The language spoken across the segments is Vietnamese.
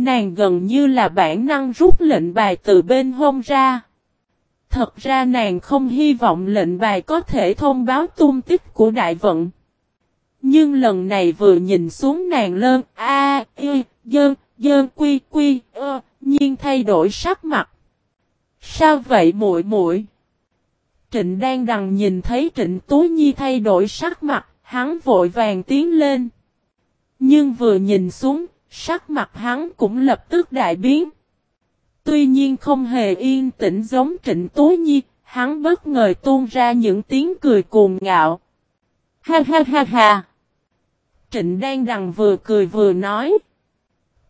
Nàng gần như là bản năng rút lệnh bài từ bên hông ra. Thật ra nàng không hy vọng lệnh bài có thể thông báo tung tích của đại vận. Nhưng lần này vừa nhìn xuống nàng lơn A, Y, Dơn, Dơn Quy Quy, Ơ, nhiên thay đổi sắc mặt. Sao vậy muội muội? Trịnh đang đằng nhìn thấy Trịnh Tú Nhi thay đổi sắc mặt, hắn vội vàng tiến lên. Nhưng vừa nhìn xuống, sắc mặt hắn cũng lập tức đại biến. Tuy nhiên không hề yên tĩnh giống Trịnh Tú Nhi, hắn bất ngờ tuôn ra những tiếng cười cuồng ngạo. Ha ha ha ha! Trịnh đang đằng vừa cười vừa nói.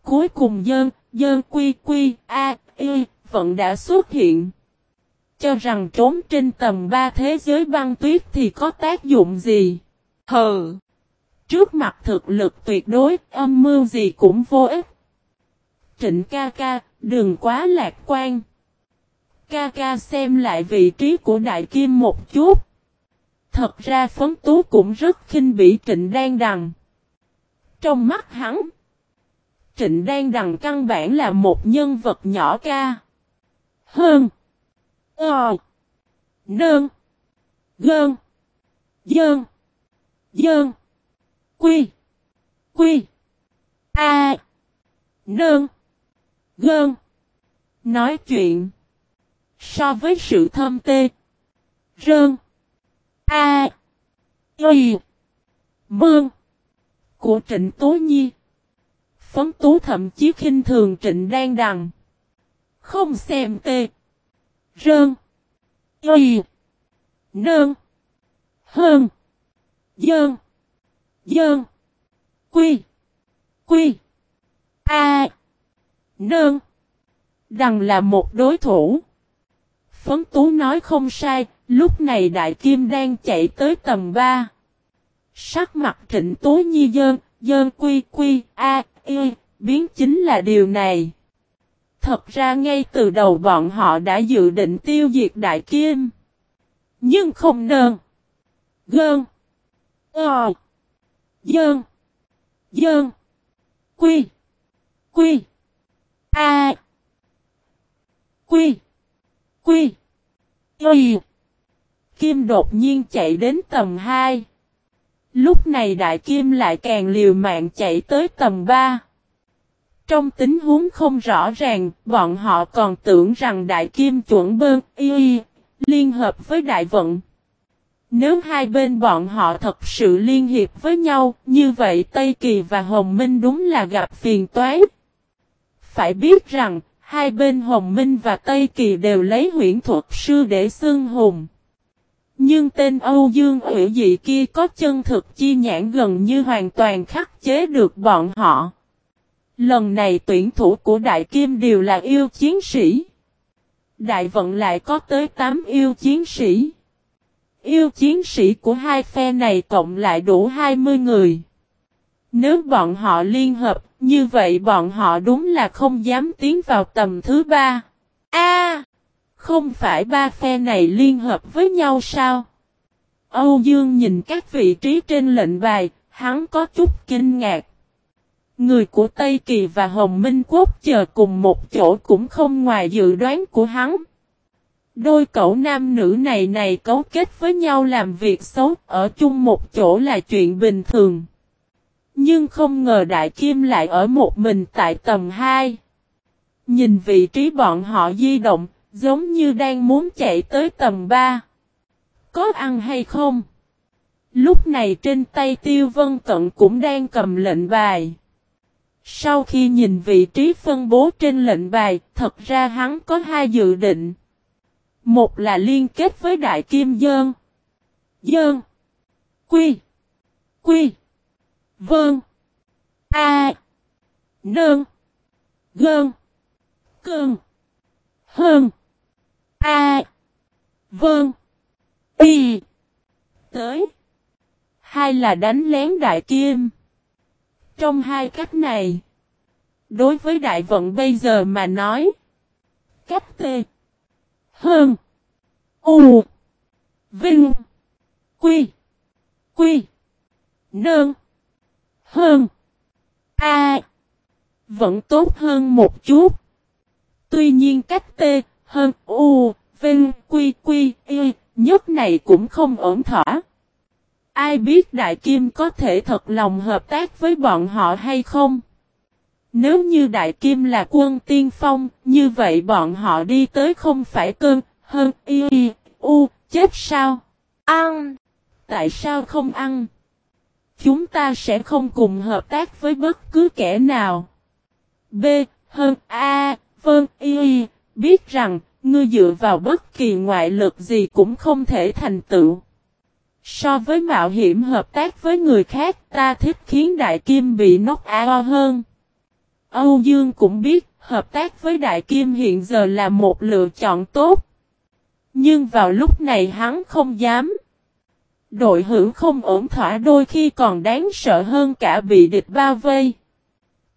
Cuối cùng dơn, dơn quy quy, a, y, vẫn đã xuất hiện. Cho rằng trốn trên tầm ba thế giới băng tuyết thì có tác dụng gì? Hờ! Trước mặt thực lực tuyệt đối, âm mưu gì cũng vô ích. Trịnh ca ca, đừng quá lạc quan. Ca ca xem lại vị trí của đại kim một chút. Thật ra phấn tú cũng rất khinh bỉ trịnh đan đằng. Trong mắt hắn, trịnh đan đằng căn bản là một nhân vật nhỏ ca. Hơn. Ờ. Nơn. Gơn. Dơn. Dơn. Quy. Quy. A. Nơn. Gơn. Nói chuyện. So với sự thơm tê. Rơn. A. Y. Mương. Của Trịnh Tố Nhi. Phấn Tú thậm chí khinh thường Trịnh Đan Đằng. Không xem tê. Rơn. Y. Nơn. Hơn. Dơn. Dơn. Quy. Quy. A. Nơn. Đằng là một đối thủ. Phấn Tú nói không sai, lúc này Đại Kim đang chạy tới tầng 3. Sắc mặt trịnh Tú Nhi dơn, dơn quy quy, a, y, biến chính là điều này. Thật ra ngay từ đầu bọn họ đã dự định tiêu diệt Đại Kim. Nhưng không nơn. Gơn. Ờ. Dơn. Dơn. Quy. Quy. A. Quy. Quy. Y. Kim đột nhiên chạy đến tầm 2. Lúc này đại kim lại càng liều mạng chạy tới tầm 3. Trong tính huống không rõ ràng, bọn họ còn tưởng rằng đại kim chuẩn bơn y liên hợp với đại vận. Nếu hai bên bọn họ thật sự liên hiệp với nhau, như vậy Tây Kỳ và Hồng Minh đúng là gặp phiền toái. Phải biết rằng, hai bên Hồng Minh và Tây Kỳ đều lấy huyễn thuật sư để xưng hùng. Nhưng tên Âu Dương hữu dị kia có chân thực chi nhãn gần như hoàn toàn khắc chế được bọn họ. Lần này tuyển thủ của Đại Kim đều là yêu chiến sĩ. Đại vận lại có tới 8 yêu chiến sĩ. Yêu chiến sĩ của hai phe này cộng lại đủ 20 người. Nếu bọn họ liên hợp, như vậy bọn họ đúng là không dám tiến vào tầm thứ ba. A, Không phải ba phe này liên hợp với nhau sao? Âu Dương nhìn các vị trí trên lệnh bài, hắn có chút kinh ngạc. Người của Tây Kỳ và Hồng Minh Quốc chờ cùng một chỗ cũng không ngoài dự đoán của hắn. Đôi cậu nam nữ này này cấu kết với nhau làm việc xấu ở chung một chỗ là chuyện bình thường. Nhưng không ngờ Đại Kim lại ở một mình tại tầng 2. Nhìn vị trí bọn họ di động, giống như đang muốn chạy tới tầng 3. Có ăn hay không? Lúc này trên tay Tiêu Vân Cận cũng đang cầm lệnh bài. Sau khi nhìn vị trí phân bố trên lệnh bài, thật ra hắn có hai dự định. Một là liên kết với Đại Kim Dơn. Dơn. Quy. Quy. Vơn. A. Nơn. Gơn. Cơn. Hơn. A. Vơn. Y. Tới. Hai là đánh lén đại kim. Trong hai cách này. Đối với đại vận bây giờ mà nói. Cách tê. Hơn. U. Vinh. Quy. Quy. Nơn. Hơn. A. Vẫn tốt hơn một chút. Tuy nhiên cách T, hơn U, Vinh, Quy, Quy, Y, nhất này cũng không ổn thỏa. Ai biết Đại Kim có thể thật lòng hợp tác với bọn họ hay không? Nếu như Đại Kim là quân tiên phong, như vậy bọn họ đi tới không phải cơn, hơn, y, y, u, chết sao? Ăn! Tại sao không ăn? Chúng ta sẽ không cùng hợp tác với bất cứ kẻ nào. B. Hơn A. Vâng, y, y, biết rằng, ngươi dựa vào bất kỳ ngoại lực gì cũng không thể thành tựu. So với mạo hiểm hợp tác với người khác, ta thích khiến Đại Kim bị nốc ao hơn. Âu Dương cũng biết, hợp tác với Đại Kim hiện giờ là một lựa chọn tốt. Nhưng vào lúc này hắn không dám. Đội hữu không ổn thỏa đôi khi còn đáng sợ hơn cả bị địch bao vây.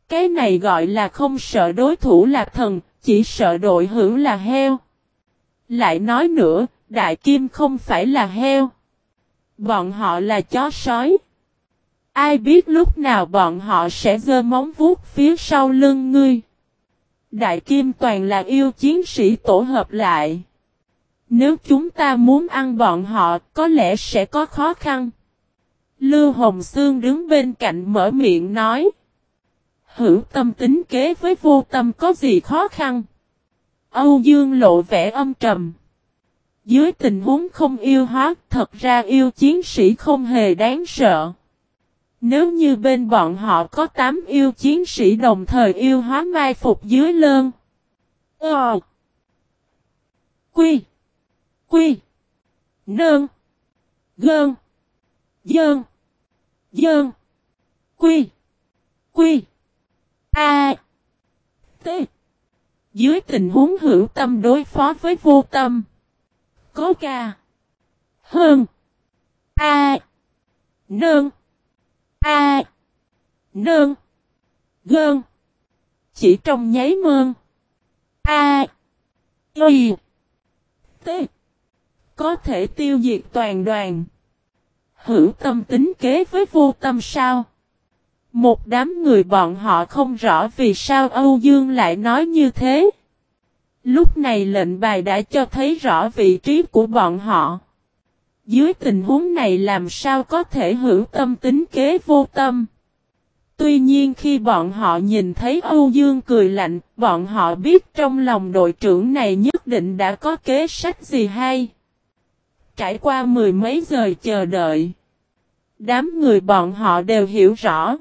Cái này gọi là không sợ đối thủ là thần, chỉ sợ đội hữu là heo. Lại nói nữa, Đại Kim không phải là heo. Bọn họ là chó sói. Ai biết lúc nào bọn họ sẽ giơ móng vuốt phía sau lưng ngươi. Đại Kim toàn là yêu chiến sĩ tổ hợp lại. Nếu chúng ta muốn ăn bọn họ, có lẽ sẽ có khó khăn. Lưu Hồng Sương đứng bên cạnh mở miệng nói. Hữu tâm tính kế với vô tâm có gì khó khăn? Âu Dương lộ vẻ âm trầm. Dưới tình huống không yêu hóa, thật ra yêu chiến sĩ không hề đáng sợ. Nếu như bên bọn họ có 8 yêu chiến sĩ đồng thời yêu hóa mai phục dưới lơn. Ờ. Quy. Quy. Nơn. Gơn. Dơn. Dơn. Quy. Quy. A. T. Dưới tình huống hữu tâm đối phó với vô tâm. Có ca. Hơn. A. Nơn. A. nương Gơn. Chỉ trong nháy mơn. A. Y. T. Có thể tiêu diệt toàn đoàn. Hữu tâm tính kế với vô tâm sao? Một đám người bọn họ không rõ vì sao Âu Dương lại nói như thế. Lúc này lệnh bài đã cho thấy rõ vị trí của bọn họ. Dưới tình huống này làm sao có thể hữu tâm tính kế vô tâm. Tuy nhiên khi bọn họ nhìn thấy Âu Dương cười lạnh, bọn họ biết trong lòng đội trưởng này nhất định đã có kế sách gì hay. Trải qua mười mấy giờ chờ đợi. Đám người bọn họ đều hiểu rõ.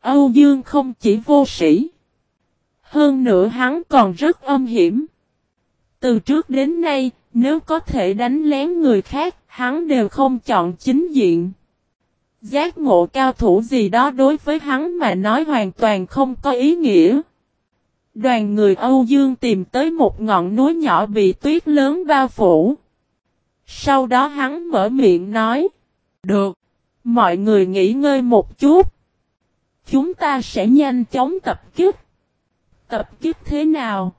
Âu Dương không chỉ vô sĩ. Hơn nữa hắn còn rất âm hiểm. Từ trước đến nay, nếu có thể đánh lén người khác, hắn đều không chọn chính diện. Giác ngộ cao thủ gì đó đối với hắn mà nói hoàn toàn không có ý nghĩa. Đoàn người Âu Dương tìm tới một ngọn núi nhỏ bị tuyết lớn bao phủ. Sau đó hắn mở miệng nói. Được. Mọi người nghỉ ngơi một chút. Chúng ta sẽ nhanh chóng tập kích. Tập kích thế nào?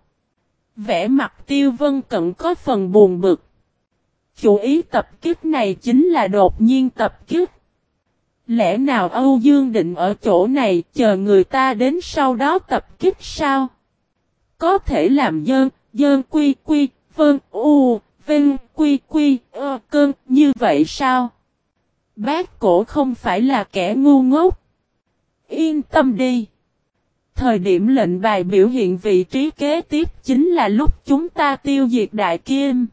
Vẽ mặt tiêu vân cận có phần buồn bực. Chủ ý tập kiếp này chính là đột nhiên tập kiếp. Lẽ nào Âu Dương định ở chỗ này chờ người ta đến sau đó tập kiếp sao? Có thể làm dơn, dơn quy quy, vân u, vinh quy quy, ơ cơn, như vậy sao? Bác cổ không phải là kẻ ngu ngốc. Yên tâm đi. Thời điểm lệnh bài biểu hiện vị trí kế tiếp chính là lúc chúng ta tiêu diệt Đại Kim.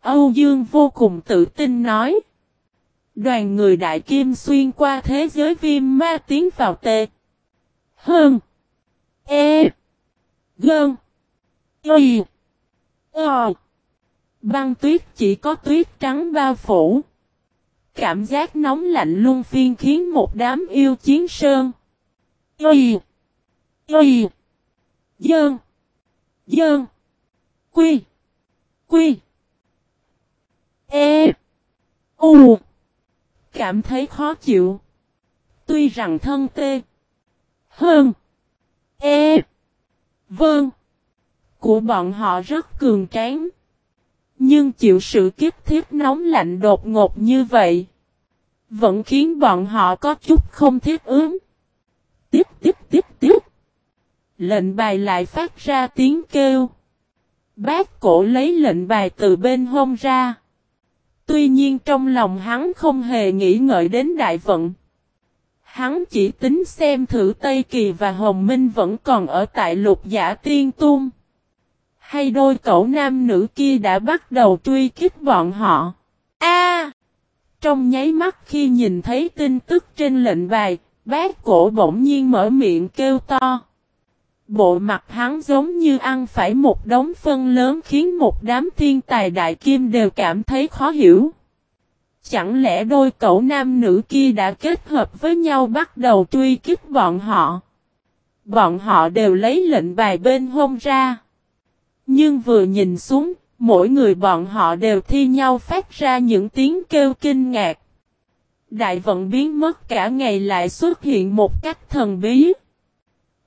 Âu Dương vô cùng tự tin nói. Đoàn người Đại Kim xuyên qua thế giới viêm ma tiến vào tê. Hơn. E. Gơn. Y. o Băng tuyết chỉ có tuyết trắng bao phủ. Cảm giác nóng lạnh luôn phiên khiến một đám yêu chiến sơn. Y. Y. Dơn. Dơn. Quy. Quy. E. U. Cảm thấy khó chịu. Tuy rằng thân tê. Hơn. E. Vâng. Của bọn họ rất cường tráng. Nhưng chịu sự kiếp thiết nóng lạnh đột ngột như vậy. Vẫn khiến bọn họ có chút không thiết ứng. Tiếp tiếp tiếp tiếp. Lệnh bài lại phát ra tiếng kêu. Bác cổ lấy lệnh bài từ bên hông ra. Tuy nhiên trong lòng hắn không hề nghĩ ngợi đến đại vận. Hắn chỉ tính xem thử Tây Kỳ và Hồng Minh vẫn còn ở tại lục giả tiên tung. Hay đôi cậu nam nữ kia đã bắt đầu truy kích bọn họ. A! trong nháy mắt khi nhìn thấy tin tức trên lệnh bài, bác cổ bỗng nhiên mở miệng kêu to. Bộ mặt hắn giống như ăn phải một đống phân lớn khiến một đám thiên tài đại kim đều cảm thấy khó hiểu. Chẳng lẽ đôi cậu nam nữ kia đã kết hợp với nhau bắt đầu truy kích bọn họ? Bọn họ đều lấy lệnh bài bên hông ra. Nhưng vừa nhìn xuống, mỗi người bọn họ đều thi nhau phát ra những tiếng kêu kinh ngạc. Đại vận biến mất cả ngày lại xuất hiện một cách thần bí.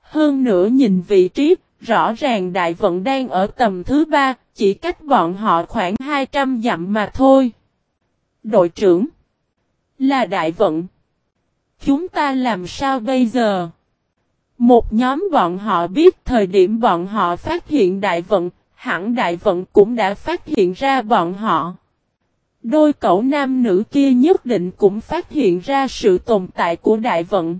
Hơn nữa nhìn vị trí, rõ ràng đại vận đang ở tầm thứ ba, chỉ cách bọn họ khoảng 200 dặm mà thôi. Đội trưởng Là đại vận Chúng ta làm sao bây giờ? Một nhóm bọn họ biết thời điểm bọn họ phát hiện đại vận, hẳn đại vận cũng đã phát hiện ra bọn họ. Đôi cậu nam nữ kia nhất định cũng phát hiện ra sự tồn tại của đại vận.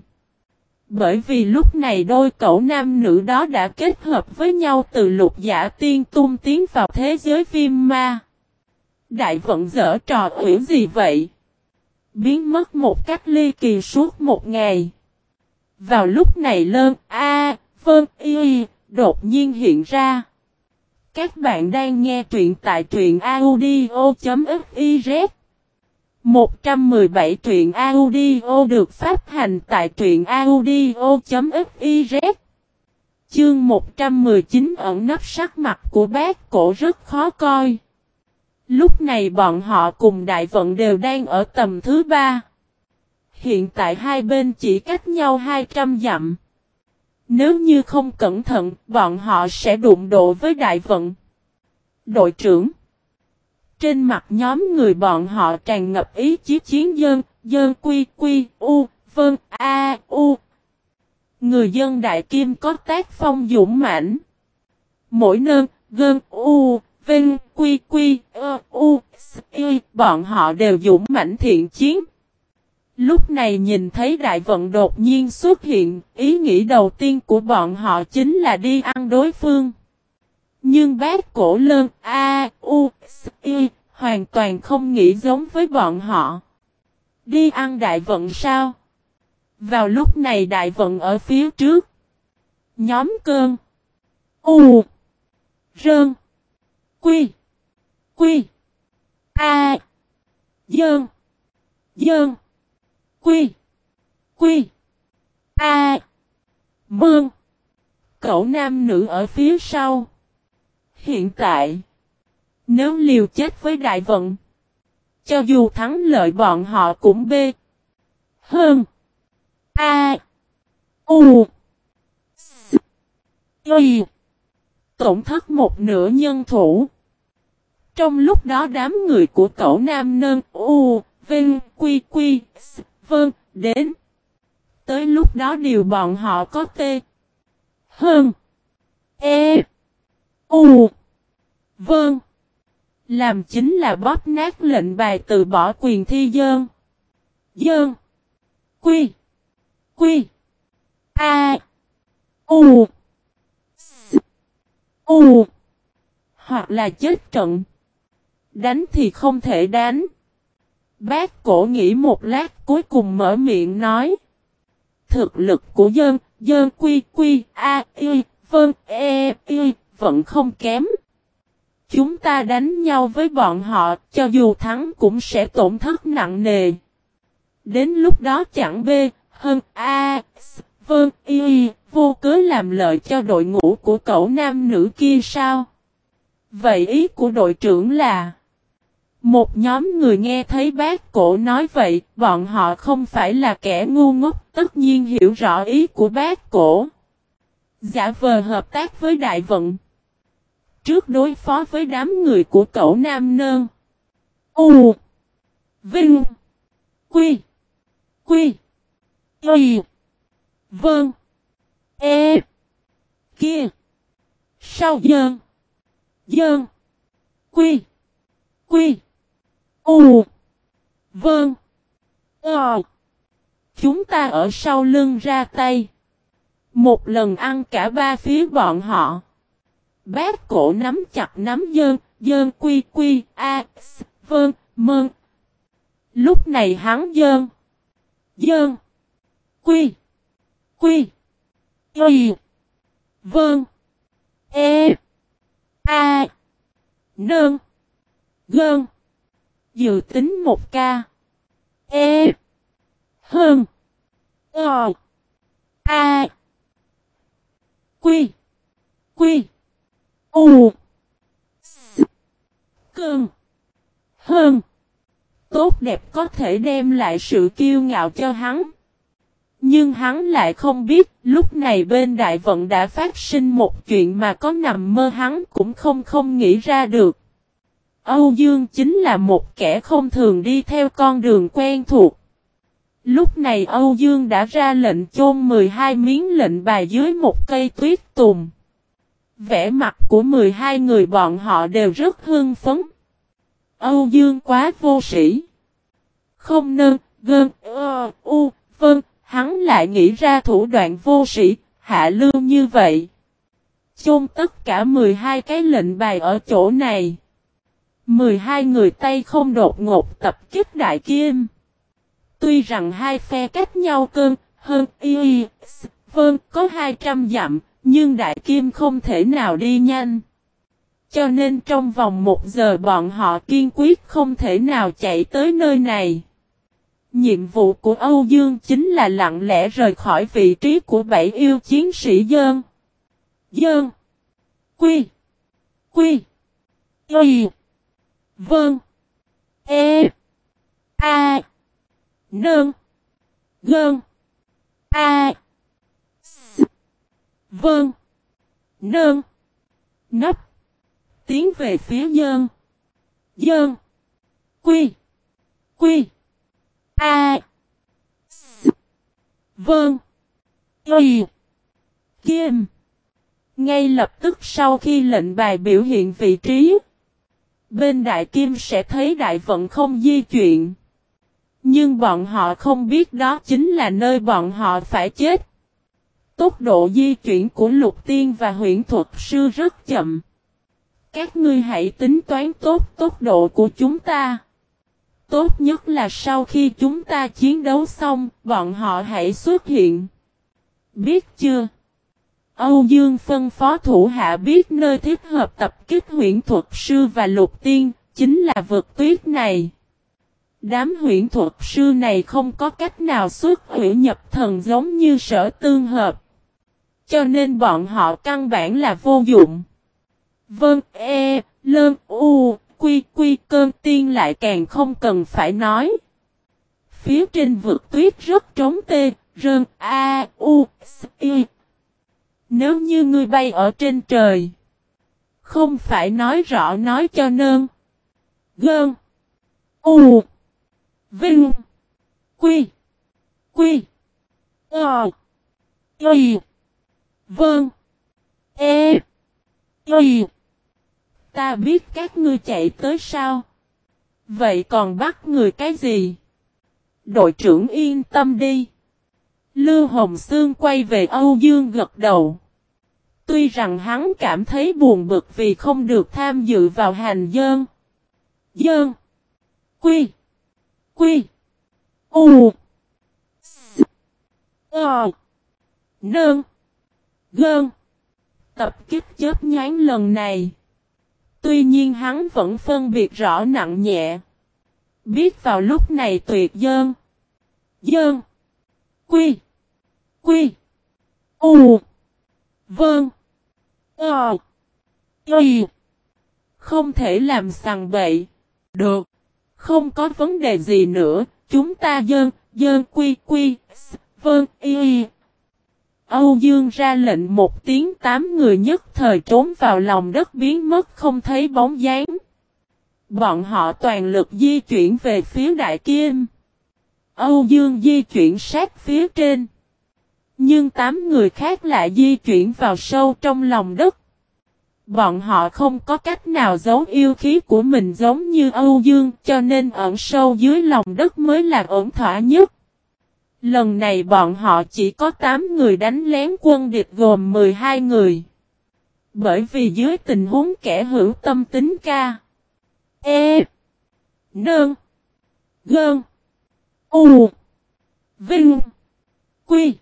Bởi vì lúc này đôi cậu nam nữ đó đã kết hợp với nhau từ lục giả tiên tung tiến vào thế giới viêm ma. Đại vận dở trò uyển gì vậy? Biến mất một cách ly kỳ suốt một ngày. Vào lúc này lơn A, vân y, đột nhiên hiện ra. Các bạn đang nghe truyện tại truyện audio.fif 117 truyện audio được phát hành tại truyện audio.fiz Chương 119 ẩn nấp sắc mặt của bác cổ rất khó coi. Lúc này bọn họ cùng đại vận đều đang ở tầm thứ ba. Hiện tại hai bên chỉ cách nhau 200 dặm. Nếu như không cẩn thận, bọn họ sẽ đụng độ với đại vận. Đội trưởng trên mặt nhóm người bọn họ tràn ngập ý chí chiến dân, dân quy quy, u, vân, a, u. Người dân đại kim có tác phong dũng mãnh. Mỗi nơn, gơn, u, vinh, quy quy, ơ, u, y, bọn họ đều dũng mãnh thiện chiến. Lúc này nhìn thấy đại vận đột nhiên xuất hiện, ý nghĩ đầu tiên của bọn họ chính là đi ăn đối phương. Nhưng bác cổ lơn A, U, S, I, hoàn toàn không nghĩ giống với bọn họ. Đi ăn đại vận sao? Vào lúc này đại vận ở phía trước. Nhóm cơn. U. Rơn. Quy. Quy. A. Dơn. Dơn. Quy. Quy. A. Mương. Cậu nam nữ ở phía sau. Hiện tại. Nếu liều chết với đại vận. Cho dù thắng lợi bọn họ cũng bê. Hơn. A. U. S. Y. Tổn thất một nửa nhân thủ. Trong lúc đó đám người của cậu nam nơn U. Vinh. Quy. Quy. S Vân, đến. Tới lúc đó điều bọn họ có tê. Hơn. E. U. Vâng. Làm chính là bóp nát lệnh bài từ bỏ quyền thi dơn. Dơn. Quy. Quy. A. U. S. U. Hoặc là chết trận. Đánh thì không thể đánh. Bác cổ nghĩ một lát cuối cùng mở miệng nói. Thực lực của dân, dân quy quy, a, y, vân, e, y, vẫn không kém. Chúng ta đánh nhau với bọn họ, cho dù thắng cũng sẽ tổn thất nặng nề. Đến lúc đó chẳng b, hơn a, s, y, vô cớ làm lợi cho đội ngũ của cậu nam nữ kia sao? Vậy ý của đội trưởng là một nhóm người nghe thấy bác cổ nói vậy, bọn họ không phải là kẻ ngu ngốc, tất nhiên hiểu rõ ý của bác cổ. Giả vờ hợp tác với đại vận. Trước đối phó với đám người của cậu Nam Nơn. U. Vinh. Quy. Quy. Y. Vâng. E. Kia. Sau dơn. Dơn. Quy. Quy. U. Vâng. Ờ. Chúng ta ở sau lưng ra tay. Một lần ăn cả ba phía bọn họ. Bác cổ nắm chặt nắm dơn, dơn quy quy, a, x, vơn, mơn. Lúc này hắn dơn. Dơn. Quy. Quy. Y. vơn E. A. Nơn. Gơn. Dự tính một ca. E. Hơn. o A. Quy. Quy. U. S. Cơn. Hơn. Tốt đẹp có thể đem lại sự kiêu ngạo cho hắn. Nhưng hắn lại không biết, lúc này bên đại vận đã phát sinh một chuyện mà có nằm mơ hắn cũng không không nghĩ ra được. Âu Dương chính là một kẻ không thường đi theo con đường quen thuộc. Lúc này Âu Dương đã ra lệnh chôn 12 miếng lệnh bài dưới một cây tuyết tùng. Vẻ mặt của 12 người bọn họ đều rất hưng phấn. Âu Dương quá vô sĩ. Không nơ, gơn, ơ, u, vân, hắn lại nghĩ ra thủ đoạn vô sĩ, hạ lưu như vậy. Chôn tất cả 12 cái lệnh bài ở chỗ này. 12 người Tây không đột ngột tập kích Đại Kim. Tuy rằng hai phe cách nhau cơn, hơn y y, vâng, có 200 dặm, nhưng Đại Kim không thể nào đi nhanh. Cho nên trong vòng một giờ bọn họ kiên quyết không thể nào chạy tới nơi này. Nhiệm vụ của Âu Dương chính là lặng lẽ rời khỏi vị trí của bảy yêu chiến sĩ Dơn. Dơn. Quy. Quy. Y. Vâng. E. A. Nơn. Gơn. A. Vâng. Nơn. Nấp. Tiến về phía dơn. Dơn. Quy. Quy. A. S. Vâng. Y. Kim. Ngay lập tức sau khi lệnh bài biểu hiện vị trí. Bên đại kim sẽ thấy đại vận không di chuyển. Nhưng bọn họ không biết đó chính là nơi bọn họ phải chết. Tốc độ di chuyển của lục tiên và huyện thuật sư rất chậm. Các ngươi hãy tính toán tốt tốc độ của chúng ta. Tốt nhất là sau khi chúng ta chiến đấu xong, bọn họ hãy xuất hiện. Biết chưa? Âu Dương phân phó thủ hạ biết nơi thích hợp tập kích huyện thuật sư và lục tiên, chính là vực tuyết này. Đám huyện thuật sư này không có cách nào xuất hủy nhập thần giống như sở tương hợp. Cho nên bọn họ căn bản là vô dụng. Vâng, e, lơn, u, quy quy cơn tiên lại càng không cần phải nói. Phía trên vực tuyết rất trống tê, rơn, a, u, s, y. Nếu như ngươi bay ở trên trời, không phải nói rõ nói cho nơn. Gơn, u, vinh, quy, quy, ờ, y, vâng, e, y. Ta biết các ngươi chạy tới sao? Vậy còn bắt người cái gì? Đội trưởng yên tâm đi. Lưu Hồng Sương quay về Âu Dương gật đầu. Tuy rằng hắn cảm thấy buồn bực vì không được tham dự vào hành dơn. Dơn. Quy. Quy. U. S. Ờ. Nơn. Gơn. Tập kích chớp nhán lần này. Tuy nhiên hắn vẫn phân biệt rõ nặng nhẹ. Biết vào lúc này tuyệt dơn. Dơn. Quy. Quy. U. vơn Ờ. Y. Không thể làm sằng bậy. Được. Không có vấn đề gì nữa. Chúng ta dơn. Dơn quy quy. vơn vâng. Y. Âu Dương ra lệnh một tiếng tám người nhất thời trốn vào lòng đất biến mất không thấy bóng dáng. Bọn họ toàn lực di chuyển về phía Đại Kim. Âu Dương di chuyển sát phía trên. Nhưng tám người khác lại di chuyển vào sâu trong lòng đất. Bọn họ không có cách nào giấu yêu khí của mình giống như Âu Dương, cho nên ẩn sâu dưới lòng đất mới là ổn thỏa nhất. Lần này bọn họ chỉ có 8 người đánh lén quân địch gồm 12 người. Bởi vì dưới tình huống kẻ hữu tâm tính ca. E. Nương. Gơn. U. Vinh. Quy.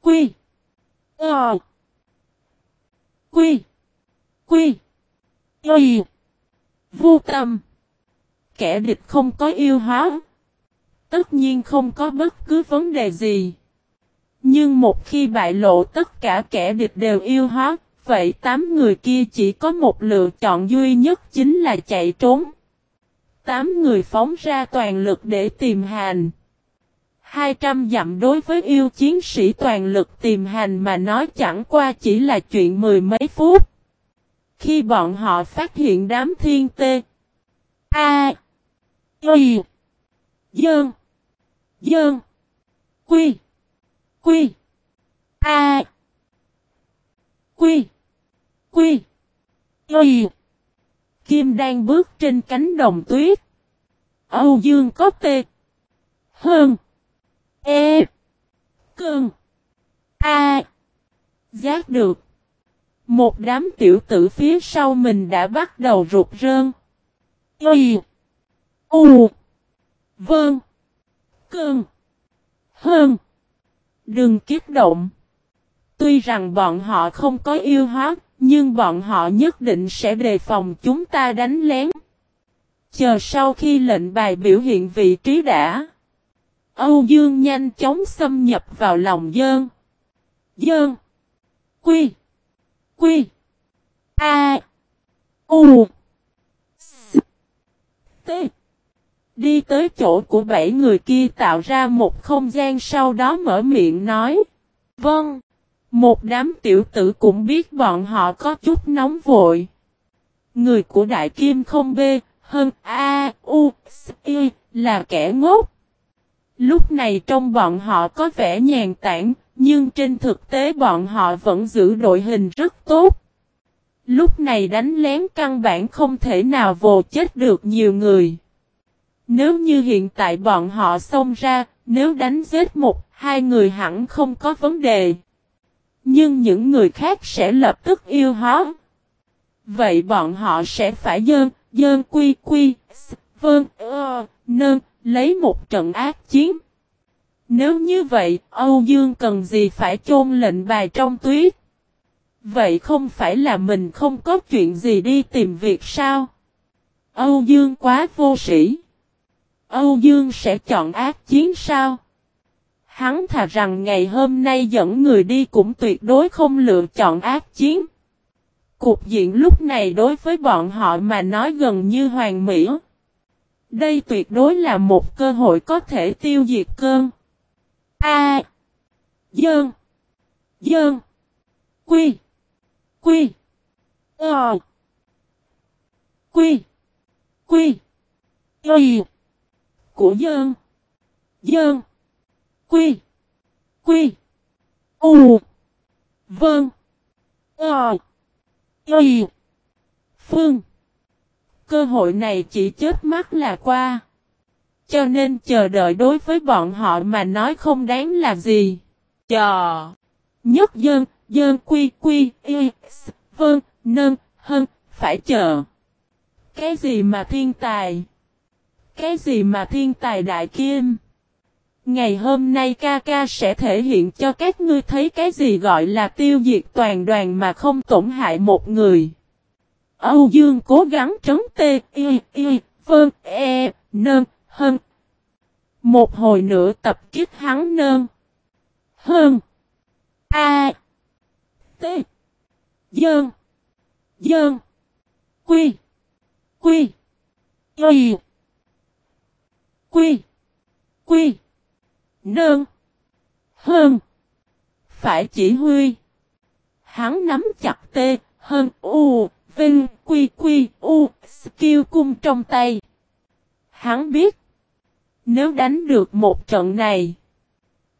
Quy. Ờ. Quy. Quy. Y. Vô tâm. Kẻ địch không có yêu hóa. Tất nhiên không có bất cứ vấn đề gì. Nhưng một khi bại lộ tất cả kẻ địch đều yêu hóa, vậy tám người kia chỉ có một lựa chọn duy nhất chính là chạy trốn. Tám người phóng ra toàn lực để tìm hành. 200 dặm đối với yêu chiến sĩ toàn lực tìm hành mà nói chẳng qua chỉ là chuyện mười mấy phút. Khi bọn họ phát hiện đám thiên tê. A. Y. Dơn. Dơn. Quy. Quy. A. Quy. Quy. Y. Kim đang bước trên cánh đồng tuyết. Âu Dương có tê. Hơn. E. Cơn. A. Giác được. Một đám tiểu tử phía sau mình đã bắt đầu rụt rơn. Y. U. Vâng. Cơn. Hơn. Đừng kiếp động. Tuy rằng bọn họ không có yêu hóa, nhưng bọn họ nhất định sẽ đề phòng chúng ta đánh lén. Chờ sau khi lệnh bài biểu hiện vị trí đã. Âu Dương nhanh chóng xâm nhập vào lòng dơn. Dơn. Quy. Quy. A. U. S. T. Đi tới chỗ của bảy người kia tạo ra một không gian sau đó mở miệng nói. Vâng. Một đám tiểu tử cũng biết bọn họ có chút nóng vội. Người của Đại Kim không B, hơn A, U, S, I, là kẻ ngốc. Lúc này trong bọn họ có vẻ nhàn tản, nhưng trên thực tế bọn họ vẫn giữ đội hình rất tốt. Lúc này đánh lén căn bản không thể nào vồ chết được nhiều người. Nếu như hiện tại bọn họ xông ra, nếu đánh giết một, hai người hẳn không có vấn đề. Nhưng những người khác sẽ lập tức yêu hóa. Vậy bọn họ sẽ phải dơn, dơn quy quy, vơn, ơ, nơn, lấy một trận ác chiến. Nếu như vậy, Âu Dương cần gì phải chôn lệnh bài trong tuyết? Vậy không phải là mình không có chuyện gì đi tìm việc sao? Âu Dương quá vô sĩ. Âu Dương sẽ chọn ác chiến sao? Hắn thà rằng ngày hôm nay dẫn người đi cũng tuyệt đối không lựa chọn ác chiến. Cục diện lúc này đối với bọn họ mà nói gần như hoàn mỹ. Đây tuyệt đối là một cơ hội có thể tiêu diệt cơn. A. Dơn. Dơn. Quy. Quy. Ờ. Quy. Quy. Quy. Của dơn. Dơn. Quy. Quy. U. Vâng. Ờ. Y. Phương. Cơ hội này chỉ chết mắt là qua. Cho nên chờ đợi đối với bọn họ mà nói không đáng là gì. Chờ. Nhất dân, dân quy quy, y, vâng, nâng, hân, phải chờ. Cái gì mà thiên tài? Cái gì mà thiên tài đại kim? Ngày hôm nay ca ca sẽ thể hiện cho các ngươi thấy cái gì gọi là tiêu diệt toàn đoàn mà không tổn hại một người. Âu Dương cố gắng trấn tê, y, y, vơn, e, nơn, hơn. Một hồi nữa tập kích hắn nơn. Hơn. A. T. Dơn. Dơn. Quy. Quy. Y. Quy. Quy. Nơn. Hơn. Phải chỉ huy. Hắn nắm chặt tê, hơn u, vinh, quy quy, u, skill cung trong tay. Hắn biết. Nếu đánh được một trận này,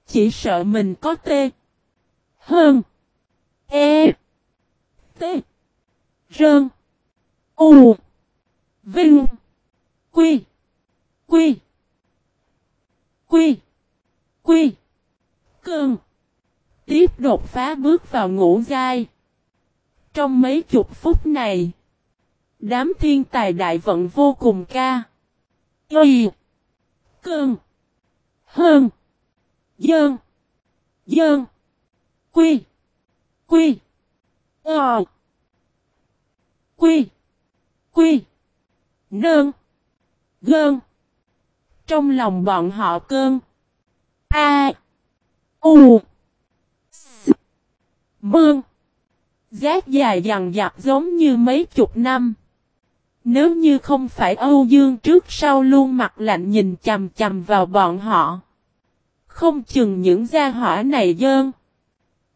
chỉ sợ mình có tê, Hơn. E. T. Rơn. U. Vinh. Quy. Quy. Quy. Quy. Cơn. Tiếp đột phá bước vào ngũ giai. Trong mấy chục phút này. Đám thiên tài đại vận vô cùng ca. Y. Cơn. Hơn. Dơn. Dơn. Quy. Quy. Ờ. Quy. Quy. Nơn. Gơn. Trong lòng bọn họ cơn. A. U. S. Mương. Giác dài dằn dặt giống như mấy chục năm. Nếu như không phải Âu Dương trước sau luôn mặt lạnh nhìn chầm chầm vào bọn họ. Không chừng những gia hỏa này dơn.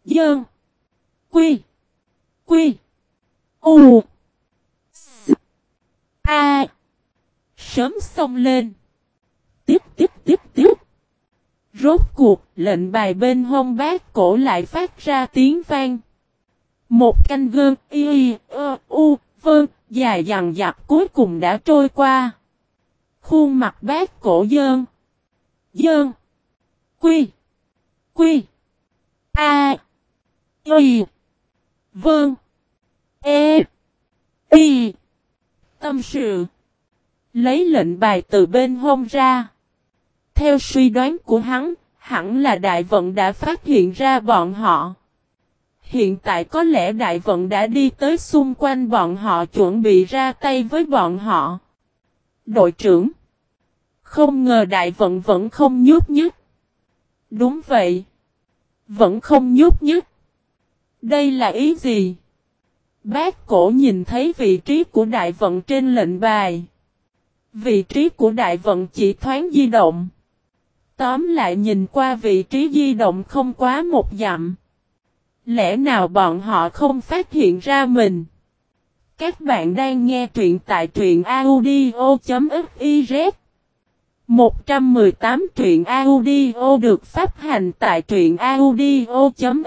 Dơn. Quy. Quy. U. S. A. Sớm xông lên. Tiếp tiếp tiếp tiếp. Rốt cuộc, lệnh bài bên hông bác cổ lại phát ra tiếng vang. Một canh gương y, y, ơ, u, vơn, dài dằn dặc cuối cùng đã trôi qua. Khuôn mặt bác cổ dơn. Dơn. Quy. Quy. A. Y. Vâng. E. Y. Tâm sự. Lấy lệnh bài từ bên hông ra. Theo suy đoán của hắn, hẳn là đại vận đã phát hiện ra bọn họ. Hiện tại có lẽ đại vận đã đi tới xung quanh bọn họ chuẩn bị ra tay với bọn họ. Đội trưởng. Không ngờ đại vận vẫn không nhút nhứt. Đúng vậy. Vẫn không nhút nhứt. Đây là ý gì? Bác cổ nhìn thấy vị trí của đại vận trên lệnh bài. Vị trí của đại vận chỉ thoáng di động. Tóm lại nhìn qua vị trí di động không quá một dặm. Lẽ nào bọn họ không phát hiện ra mình? Các bạn đang nghe truyện tại truyện audio.fiz 118 truyện audio được phát hành tại truyện audio.fiz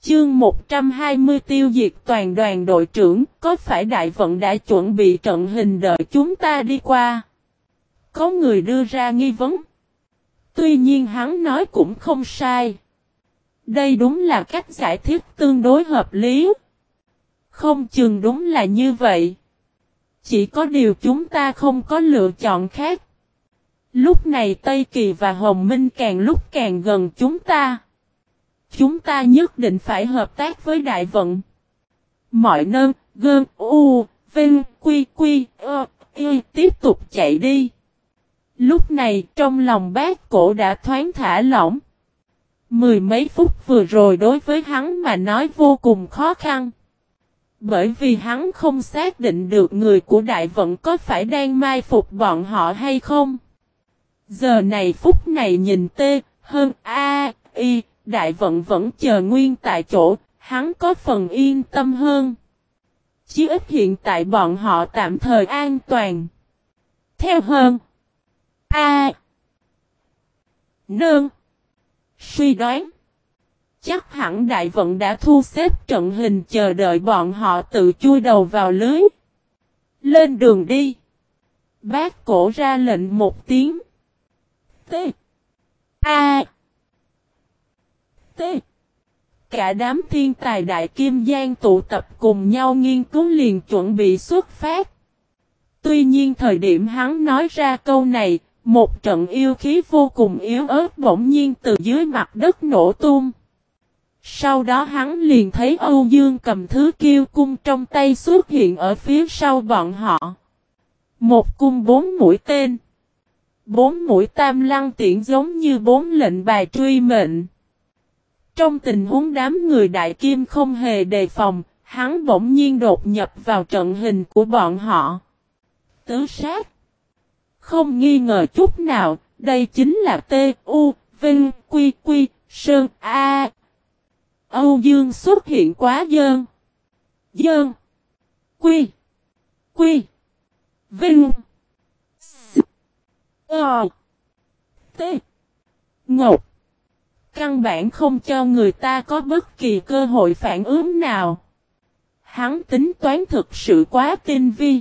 Chương 120 tiêu diệt toàn đoàn đội trưởng, có phải đại vận đã chuẩn bị trận hình đợi chúng ta đi qua? Có người đưa ra nghi vấn. Tuy nhiên hắn nói cũng không sai. Đây đúng là cách giải thích tương đối hợp lý. Không chừng đúng là như vậy. Chỉ có điều chúng ta không có lựa chọn khác. Lúc này Tây Kỳ và Hồng Minh càng lúc càng gần chúng ta. Chúng ta nhất định phải hợp tác với đại vận. Mọi nơi, gơn, u, vinh, quy, quy, ơ, y, tiếp tục chạy đi. Lúc này trong lòng bác cổ đã thoáng thả lỏng. Mười mấy phút vừa rồi đối với hắn mà nói vô cùng khó khăn. Bởi vì hắn không xác định được người của đại vận có phải đang mai phục bọn họ hay không. Giờ này phút này nhìn tê, hơn A, Y, đại vận vẫn chờ nguyên tại chỗ, hắn có phần yên tâm hơn. Chí ít hiện tại bọn họ tạm thời an toàn. Theo hơn. A. Nương. Suy đoán. Chắc hẳn đại vận đã thu xếp trận hình chờ đợi bọn họ tự chui đầu vào lưới. Lên đường đi. Bác cổ ra lệnh một tiếng. T. A. T. Cả đám thiên tài đại kim giang tụ tập cùng nhau nghiên cứu liền chuẩn bị xuất phát. Tuy nhiên thời điểm hắn nói ra câu này, một trận yêu khí vô cùng yếu ớt bỗng nhiên từ dưới mặt đất nổ tung. Sau đó hắn liền thấy Âu Dương cầm thứ kiêu cung trong tay xuất hiện ở phía sau bọn họ. Một cung bốn mũi tên. Bốn mũi tam lăng tiện giống như bốn lệnh bài truy mệnh. Trong tình huống đám người đại kim không hề đề phòng, hắn bỗng nhiên đột nhập vào trận hình của bọn họ. Tứ sát. Không nghi ngờ chút nào, đây chính là T, U, Vinh, Quy, Quy, Sơn, A. Âu Dương xuất hiện quá dơn. Dơn. Quy. Quy. Vinh. S. Ờ. T. Ngọc. Căn bản không cho người ta có bất kỳ cơ hội phản ứng nào. Hắn tính toán thực sự quá tinh vi.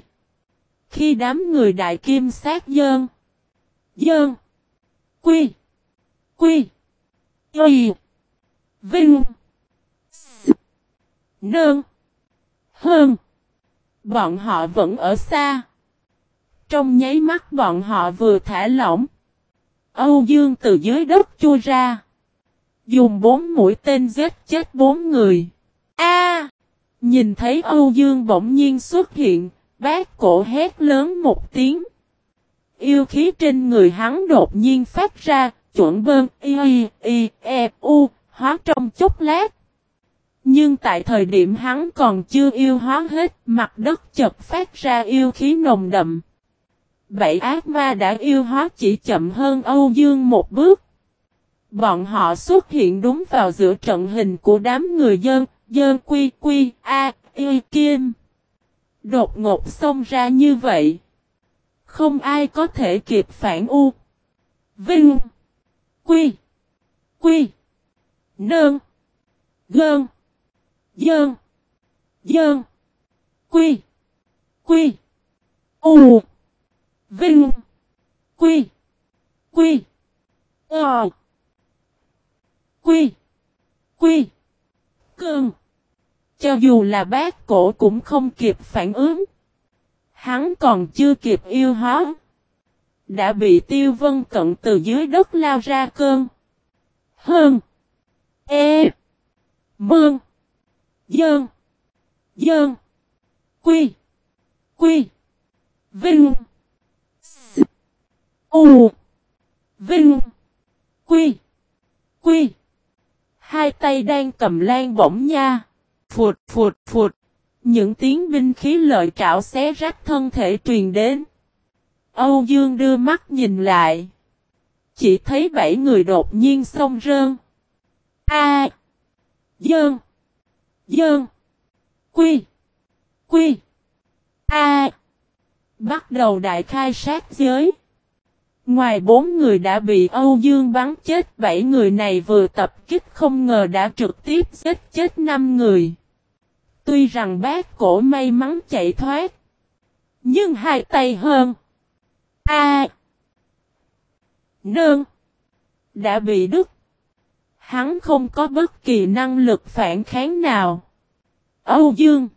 Khi đám người đại kim sát dơn. Dơn. Quy. Quy. Y. Vinh. S. Nơn. Hơn. Bọn họ vẫn ở xa. Trong nháy mắt bọn họ vừa thả lỏng. Âu Dương từ dưới đất chui ra. Dùng bốn mũi tên giết chết bốn người. A! nhìn thấy Âu Dương bỗng nhiên xuất hiện, bác cổ hét lớn một tiếng. Yêu khí trên người hắn đột nhiên phát ra, chuẩn bơn y y e u, hóa trong chốc lát. Nhưng tại thời điểm hắn còn chưa yêu hóa hết, mặt đất chật phát ra yêu khí nồng đậm. Bảy ác ma đã yêu hóa chỉ chậm hơn Âu Dương một bước. Bọn họ xuất hiện đúng vào giữa trận hình của đám người dân, dân quy quy, a, y kim. Đột ngột xông ra như vậy. Không ai có thể kịp phản u. Vinh. Quy. Quy. Nơn. Gơn. Dơn. Dơn. Quy. Quy. U. Vinh. Quy. Quy. Ờ. Quy. Quy. cường cho dù là bác cổ cũng không kịp phản ứng. Hắn còn chưa kịp yêu hóa. Đã bị tiêu vân cận từ dưới đất lao ra cơn. Hơn. E. Mương. Dơn. Dơn. Quy. Quy. Vinh. S. U. Vinh. Quy. Quy. Hai tay đang cầm lan bổng nha. Phụt phụt phụt. Những tiếng binh khí lợi trảo xé rách thân thể truyền đến. Âu Dương đưa mắt nhìn lại. Chỉ thấy bảy người đột nhiên xông rơn. A. Dơn. Dơn. Quy. Quy. A. Bắt đầu đại khai sát giới. Ngoài bốn người đã bị Âu Dương bắn chết, bảy người này vừa tập kích không ngờ đã trực tiếp giết chết năm người. Tuy rằng bác cổ may mắn chạy thoát. Nhưng hai tay hơn. A. Nương. Đã bị đứt. Hắn không có bất kỳ năng lực phản kháng nào. Âu Dương.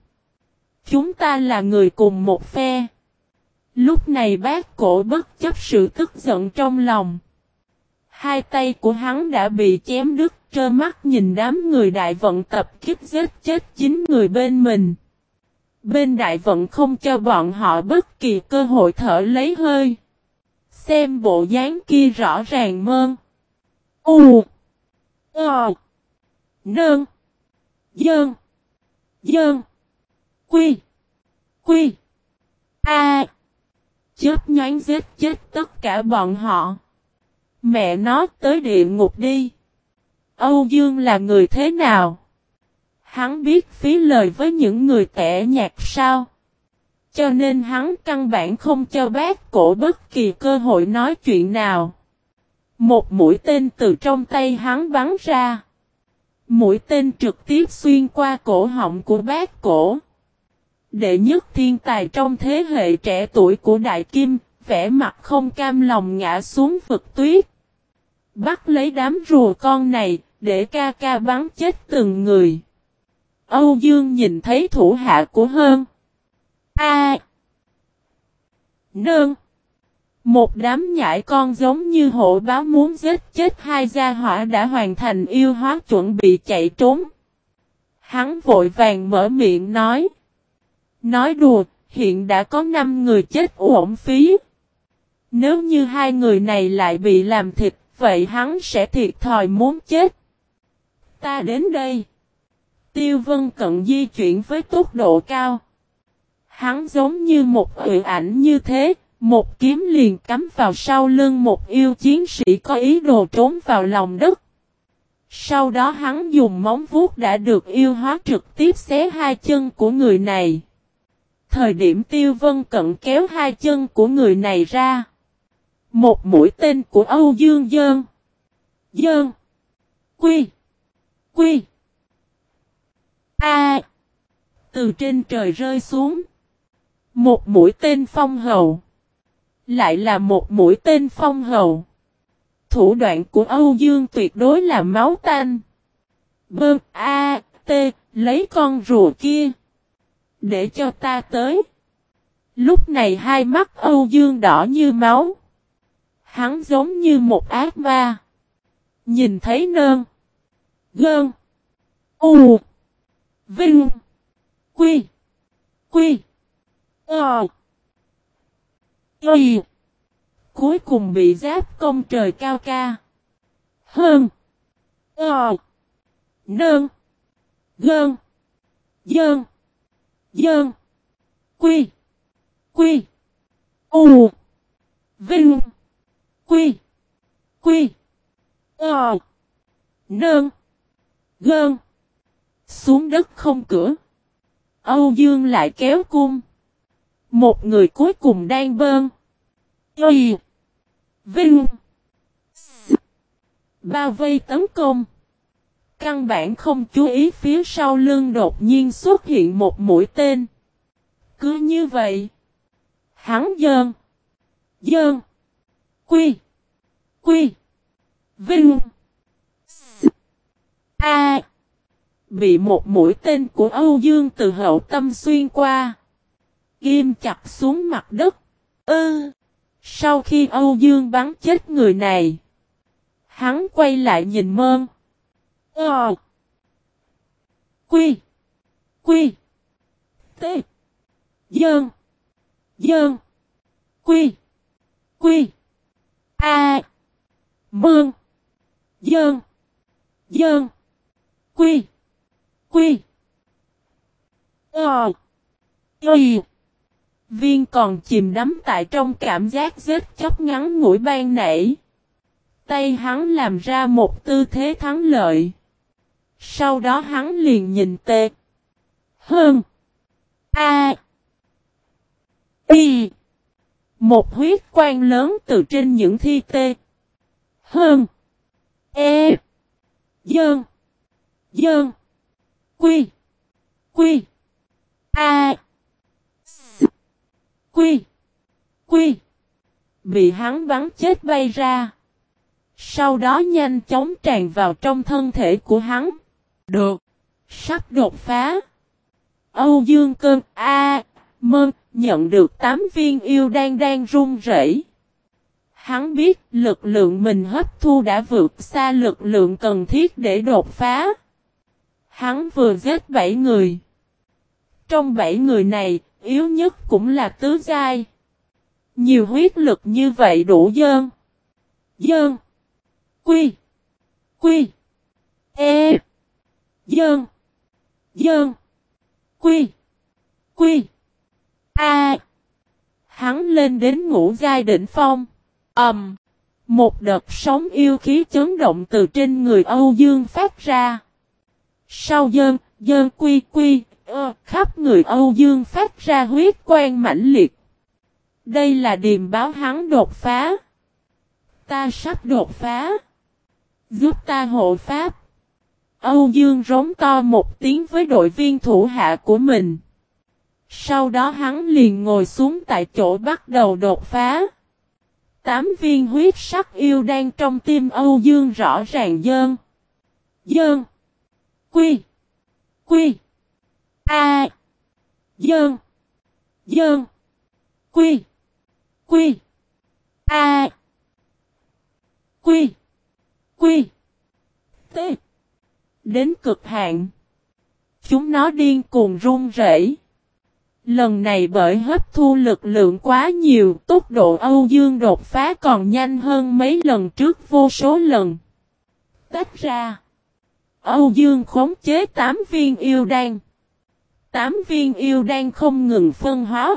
Chúng ta là người cùng một phe. Lúc này bác cổ bất chấp sự tức giận trong lòng. Hai tay của hắn đã bị chém đứt, trơ mắt nhìn đám người đại vận tập kiếp giết chết chính người bên mình. Bên đại vận không cho bọn họ bất kỳ cơ hội thở lấy hơi. Xem bộ dáng kia rõ ràng mơn. U. Ờ. Nơn. Dơn. Dơn. Quy. Quy. A. Chớp nhánh giết chết tất cả bọn họ. Mẹ nó tới địa ngục đi. Âu Dương là người thế nào? Hắn biết phí lời với những người tẻ nhạt sao? Cho nên hắn căn bản không cho bác cổ bất kỳ cơ hội nói chuyện nào. Một mũi tên từ trong tay hắn bắn ra. Mũi tên trực tiếp xuyên qua cổ họng của bác cổ. Đệ nhất thiên tài trong thế hệ trẻ tuổi của Đại Kim, vẻ mặt không cam lòng ngã xuống vực tuyết. Bắt lấy đám rùa con này, để ca ca bắn chết từng người. Âu Dương nhìn thấy thủ hạ của hơn. A. Nương. Một đám nhãi con giống như hộ báo muốn giết chết hai gia hỏa đã hoàn thành yêu hóa chuẩn bị chạy trốn. Hắn vội vàng mở miệng nói. Nói đùa, hiện đã có 5 người chết uổng phí. Nếu như hai người này lại bị làm thịt, vậy hắn sẽ thiệt thòi muốn chết. Ta đến đây. Tiêu vân cận di chuyển với tốc độ cao. Hắn giống như một ủy ảnh như thế, một kiếm liền cắm vào sau lưng một yêu chiến sĩ có ý đồ trốn vào lòng đất. Sau đó hắn dùng móng vuốt đã được yêu hóa trực tiếp xé hai chân của người này. Thời điểm tiêu vân cận kéo hai chân của người này ra. Một mũi tên của Âu Dương Dơn. Dơn. Quy. Quy. A. Từ trên trời rơi xuống. Một mũi tên phong hầu. Lại là một mũi tên phong hầu. Thủ đoạn của Âu Dương tuyệt đối là máu tanh. B A, T, lấy con rùa kia. Để cho ta tới. Lúc này hai mắt Âu Dương đỏ như máu. Hắn giống như một ác ma. Nhìn thấy nơn. Gơn. U. Vinh. Quy. Quy. Ờ. Y. Cuối cùng bị giáp công trời cao ca. Hơn. Ờ. Nơn. Gơn. Dơn. Dơn. Quy. Quy. U. Vinh. Quy. Quy. Ờ. Nơn. Gơn. Xuống đất không cửa. Âu Dương lại kéo cung. Một người cuối cùng đang bơn. Ây. Vinh. Bao vây tấn công. Căn bản không chú ý phía sau lưng đột nhiên xuất hiện một mũi tên. Cứ như vậy. Hắn dơn. Dơn. Quy. Quy. Vinh. A. Bị một mũi tên của Âu Dương từ hậu tâm xuyên qua. Kim chặt xuống mặt đất. Ư. Sau khi Âu Dương bắn chết người này. Hắn quay lại nhìn mơn. Ờ. Quy. Quy. T. Dơn. Dơn. Quy. Quy. A. Mương. Dơn. Dơn. Quy. Quy. Ờ. Y. Viên còn chìm đắm tại trong cảm giác rết chóc ngắn ngủi ban nảy Tay hắn làm ra một tư thế thắng lợi. Sau đó hắn liền nhìn tê. Hơn. A. Y. Một huyết quang lớn từ trên những thi tê. Hơn. E. Dơn. Dơn. Quy. Quy. A. S. Quy. Quy. Bị hắn bắn chết bay ra. Sau đó nhanh chóng tràn vào trong thân thể của hắn. Được. Sắp đột phá. Âu Dương Cơn A mơ nhận được 8 viên yêu đang đang run rẩy. Hắn biết lực lượng mình hấp thu đã vượt xa lực lượng cần thiết để đột phá. Hắn vừa giết 7 người. Trong 7 người này, yếu nhất cũng là tứ giai. Nhiều huyết lực như vậy đủ dơn. Dơn. Quy. Quy. E. Dơn. Dơn. Quy. Quy. A. Hắn lên đến ngũ giai đỉnh phong. Ầm. Um, một đợt sóng yêu khí chấn động từ trên người Âu Dương phát ra. Sau dơn, dơn quy quy, ơ, khắp người Âu Dương phát ra huyết quang mãnh liệt. Đây là điềm báo hắn đột phá. Ta sắp đột phá. Giúp ta hộ pháp. Âu Dương rống to một tiếng với đội viên thủ hạ của mình. Sau đó hắn liền ngồi xuống tại chỗ bắt đầu đột phá. Tám viên huyết sắc yêu đang trong tim Âu Dương rõ ràng dơn. Dơn. Quy. Quy. A. Dơn. Dơn. Quy. Quy. A. Quy. Quy. T. Đến cực hạn. Chúng nó điên cuồng run rẩy. Lần này bởi hấp thu lực lượng quá nhiều, tốc độ Âu Dương đột phá còn nhanh hơn mấy lần trước vô số lần. Tách ra. Âu Dương khống chế 8 viên yêu đan. 8 viên yêu đan không ngừng phân hóa.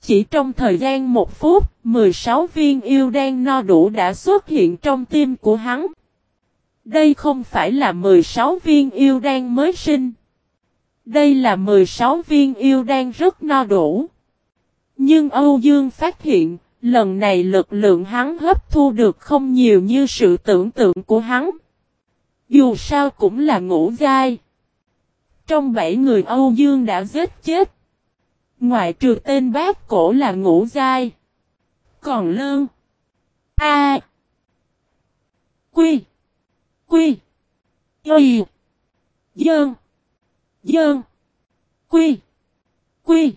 Chỉ trong thời gian một phút, 16 viên yêu đan no đủ đã xuất hiện trong tim của hắn. Đây không phải là 16 viên yêu đan mới sinh. Đây là 16 viên yêu đang rất no đủ. Nhưng Âu Dương phát hiện, lần này lực lượng hắn hấp thu được không nhiều như sự tưởng tượng của hắn. Dù sao cũng là ngũ giai. Trong bảy người Âu Dương đã giết chết. Ngoại trừ tên bác cổ là ngũ giai. Còn lương. A. Quy. Quy. Y. dương Dơn. Quy. Quy.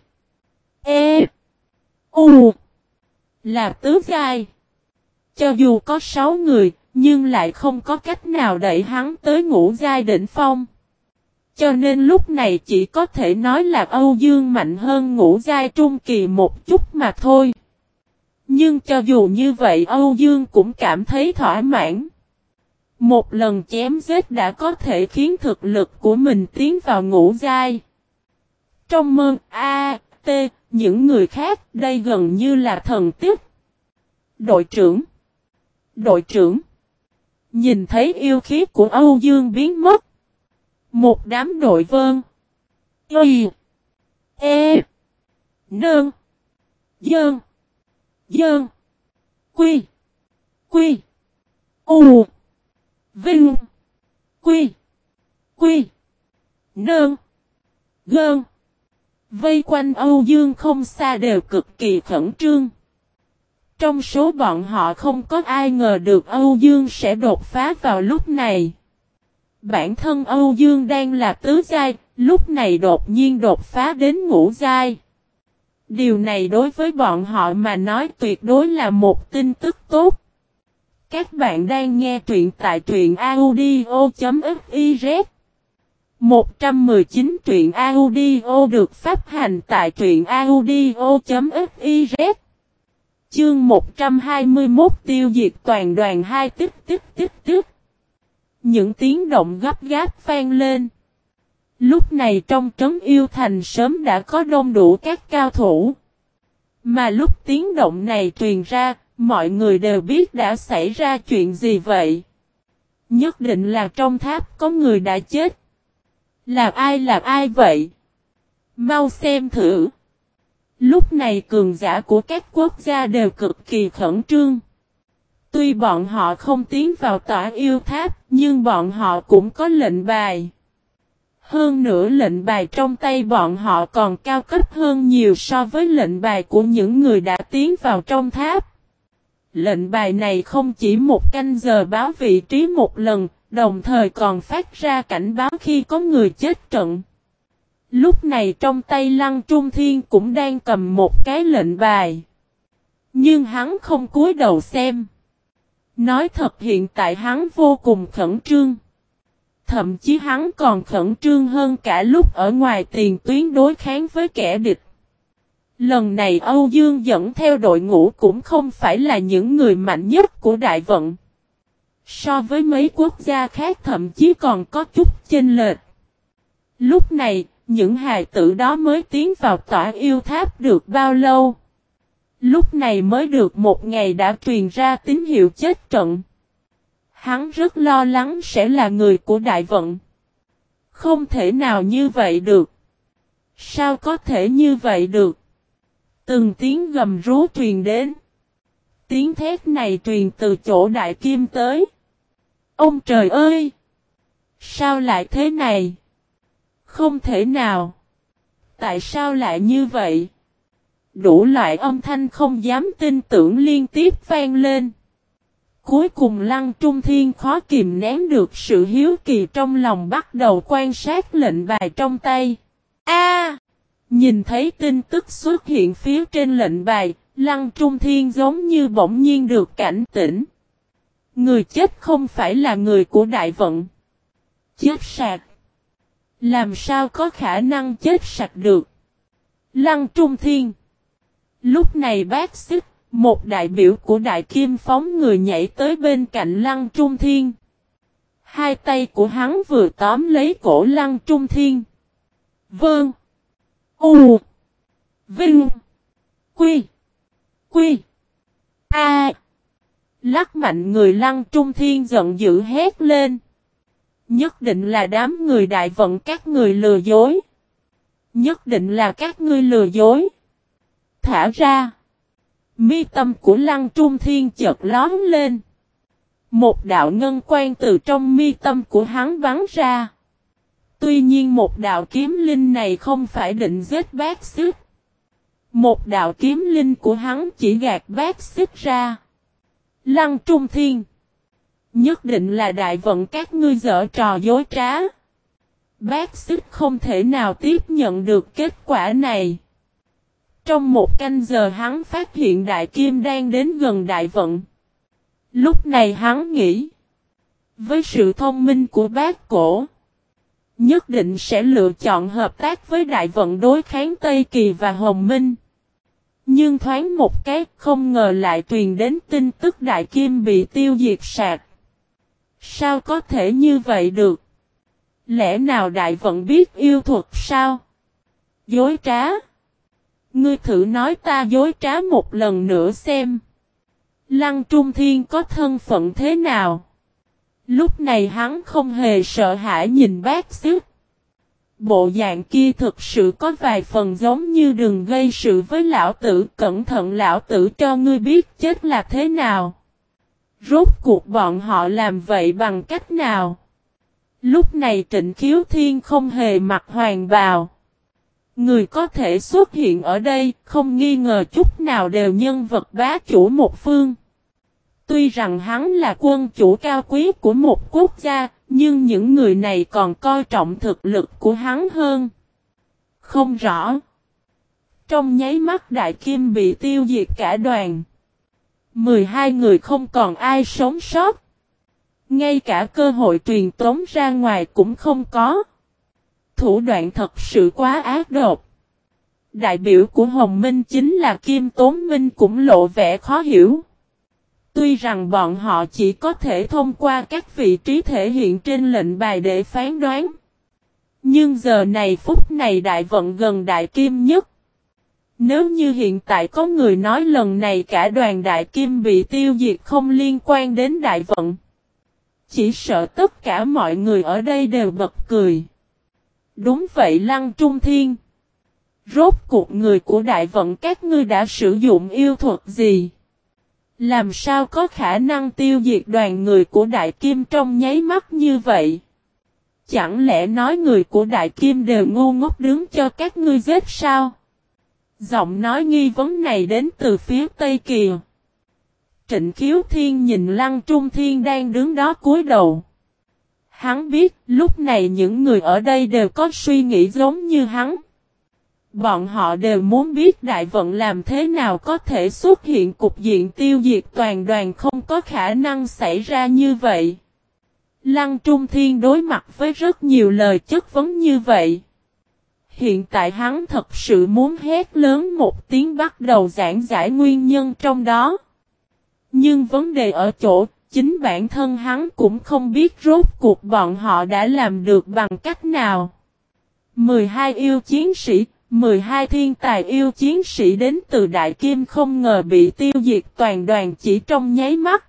E. U. Là tứ giai. Cho dù có sáu người, nhưng lại không có cách nào đẩy hắn tới ngũ giai đỉnh phong. Cho nên lúc này chỉ có thể nói là Âu Dương mạnh hơn ngũ giai trung kỳ một chút mà thôi. Nhưng cho dù như vậy Âu Dương cũng cảm thấy thỏa mãn. Một lần chém giết đã có thể khiến thực lực của mình tiến vào ngũ giai. Trong mơ A, T, những người khác đây gần như là thần tích. Đội trưởng Đội trưởng Nhìn thấy yêu khí của Âu Dương biến mất. Một đám đội vơn. Y. E. Nơn. Dơn. Dơn. Quy. Quy. U. Vinh. Quy. Quy. Nơn. Gơn. Vây quanh Âu Dương không xa đều cực kỳ khẩn trương. Trong số bọn họ không có ai ngờ được Âu Dương sẽ đột phá vào lúc này. Bản thân Âu Dương đang là tứ giai, lúc này đột nhiên đột phá đến ngũ giai. Điều này đối với bọn họ mà nói tuyệt đối là một tin tức tốt. Các bạn đang nghe truyện tại truyện audio.fiz 119 truyện audio được phát hành tại truyện audio.fiz Chương 121 tiêu diệt toàn đoàn hai tích tích tích tích. Những tiếng động gấp gáp vang lên. Lúc này trong trấn yêu thành sớm đã có đông đủ các cao thủ. Mà lúc tiếng động này truyền ra, mọi người đều biết đã xảy ra chuyện gì vậy. Nhất định là trong tháp có người đã chết. Là ai là ai vậy? Mau xem thử. Lúc này cường giả của các quốc gia đều cực kỳ khẩn trương. Tuy bọn họ không tiến vào tỏa yêu tháp, nhưng bọn họ cũng có lệnh bài. Hơn nữa lệnh bài trong tay bọn họ còn cao cấp hơn nhiều so với lệnh bài của những người đã tiến vào trong tháp. Lệnh bài này không chỉ một canh giờ báo vị trí một lần, đồng thời còn phát ra cảnh báo khi có người chết trận. Lúc này trong tay Lăng Trung Thiên cũng đang cầm một cái lệnh bài. Nhưng hắn không cúi đầu xem. Nói thật hiện tại hắn vô cùng khẩn trương. Thậm chí hắn còn khẩn trương hơn cả lúc ở ngoài tiền tuyến đối kháng với kẻ địch. Lần này Âu Dương dẫn theo đội ngũ cũng không phải là những người mạnh nhất của đại vận. So với mấy quốc gia khác thậm chí còn có chút chênh lệch. Lúc này, những hài tử đó mới tiến vào tỏa yêu tháp được bao lâu? Lúc này mới được một ngày đã truyền ra tín hiệu chết trận. Hắn rất lo lắng sẽ là người của đại vận. Không thể nào như vậy được. Sao có thể như vậy được? Từng tiếng gầm rú truyền đến. Tiếng thét này truyền từ chỗ đại kim tới. Ông trời ơi! Sao lại thế này? Không thể nào. Tại sao lại như vậy? Đủ loại âm thanh không dám tin tưởng liên tiếp vang lên. Cuối cùng Lăng Trung Thiên khó kìm nén được sự hiếu kỳ trong lòng bắt đầu quan sát lệnh bài trong tay. A! Nhìn thấy tin tức xuất hiện phía trên lệnh bài, Lăng Trung Thiên giống như bỗng nhiên được cảnh tỉnh. Người chết không phải là người của đại vận. Chết sạc. Làm sao có khả năng chết sạch được? Lăng Trung Thiên Lúc này bác xích, một đại biểu của đại kim phóng người nhảy tới bên cạnh Lăng Trung Thiên. Hai tay của hắn vừa tóm lấy cổ Lăng Trung Thiên. Vâng. U. Vinh. Quy. Quy. A. Lắc mạnh người Lăng Trung Thiên giận dữ hét lên. Nhất định là đám người đại vận các người lừa dối. Nhất định là các ngươi lừa dối. Thả ra. Mi tâm của Lăng Trung Thiên chợt lóm lên. Một đạo ngân quan từ trong mi tâm của hắn bắn ra. Tuy nhiên một đạo kiếm linh này không phải định giết bác sức. Một đạo kiếm linh của hắn chỉ gạt bác sức ra. Lăng trung thiên. Nhất định là đại vận các ngươi dở trò dối trá. Bác sức không thể nào tiếp nhận được kết quả này. Trong một canh giờ hắn phát hiện đại kim đang đến gần đại vận. Lúc này hắn nghĩ. Với sự thông minh của bác cổ. Nhất định sẽ lựa chọn hợp tác với đại vận đối kháng Tây Kỳ và Hồng Minh. Nhưng thoáng một cái, không ngờ lại truyền đến tin tức đại kim bị tiêu diệt sạc. Sao có thể như vậy được? Lẽ nào đại vận biết yêu thuật sao? Dối trá. Ngươi thử nói ta dối trá một lần nữa xem. Lăng Trung Thiên có thân phận thế nào? Lúc này hắn không hề sợ hãi nhìn bác xước. Bộ dạng kia thực sự có vài phần giống như đừng gây sự với lão tử, cẩn thận lão tử cho ngươi biết chết là thế nào. Rốt cuộc bọn họ làm vậy bằng cách nào? Lúc này trịnh khiếu thiên không hề mặc hoàng bào. Người có thể xuất hiện ở đây, không nghi ngờ chút nào đều nhân vật bá chủ một phương. Tuy rằng hắn là quân chủ cao quý của một quốc gia, nhưng những người này còn coi trọng thực lực của hắn hơn. Không rõ. Trong nháy mắt đại kim bị tiêu diệt cả đoàn. 12 người không còn ai sống sót. Ngay cả cơ hội truyền tống ra ngoài cũng không có. Thủ đoạn thật sự quá ác độc. Đại biểu của Hồng Minh chính là Kim Tốn Minh cũng lộ vẻ khó hiểu. Tuy rằng bọn họ chỉ có thể thông qua các vị trí thể hiện trên lệnh bài để phán đoán. Nhưng giờ này phút này đại vận gần đại kim nhất. Nếu như hiện tại có người nói lần này cả đoàn đại kim bị tiêu diệt không liên quan đến đại vận. Chỉ sợ tất cả mọi người ở đây đều bật cười. Đúng vậy Lăng Trung Thiên. Rốt cuộc người của đại vận các ngươi đã sử dụng yêu thuật gì? Làm sao có khả năng tiêu diệt đoàn người của Đại Kim trong nháy mắt như vậy? Chẳng lẽ nói người của Đại Kim đều ngu ngốc đứng cho các ngươi giết sao? Giọng nói nghi vấn này đến từ phía Tây kiều. Trịnh Khiếu Thiên nhìn Lăng Trung Thiên đang đứng đó cúi đầu. Hắn biết lúc này những người ở đây đều có suy nghĩ giống như hắn. Bọn họ đều muốn biết đại vận làm thế nào có thể xuất hiện cục diện tiêu diệt toàn đoàn không có khả năng xảy ra như vậy. Lăng Trung Thiên đối mặt với rất nhiều lời chất vấn như vậy. Hiện tại hắn thật sự muốn hét lớn một tiếng bắt đầu giảng giải nguyên nhân trong đó. Nhưng vấn đề ở chỗ, chính bản thân hắn cũng không biết rốt cuộc bọn họ đã làm được bằng cách nào. 12 yêu chiến sĩ, 12 thiên tài yêu chiến sĩ đến từ Đại Kim không ngờ bị tiêu diệt toàn đoàn chỉ trong nháy mắt.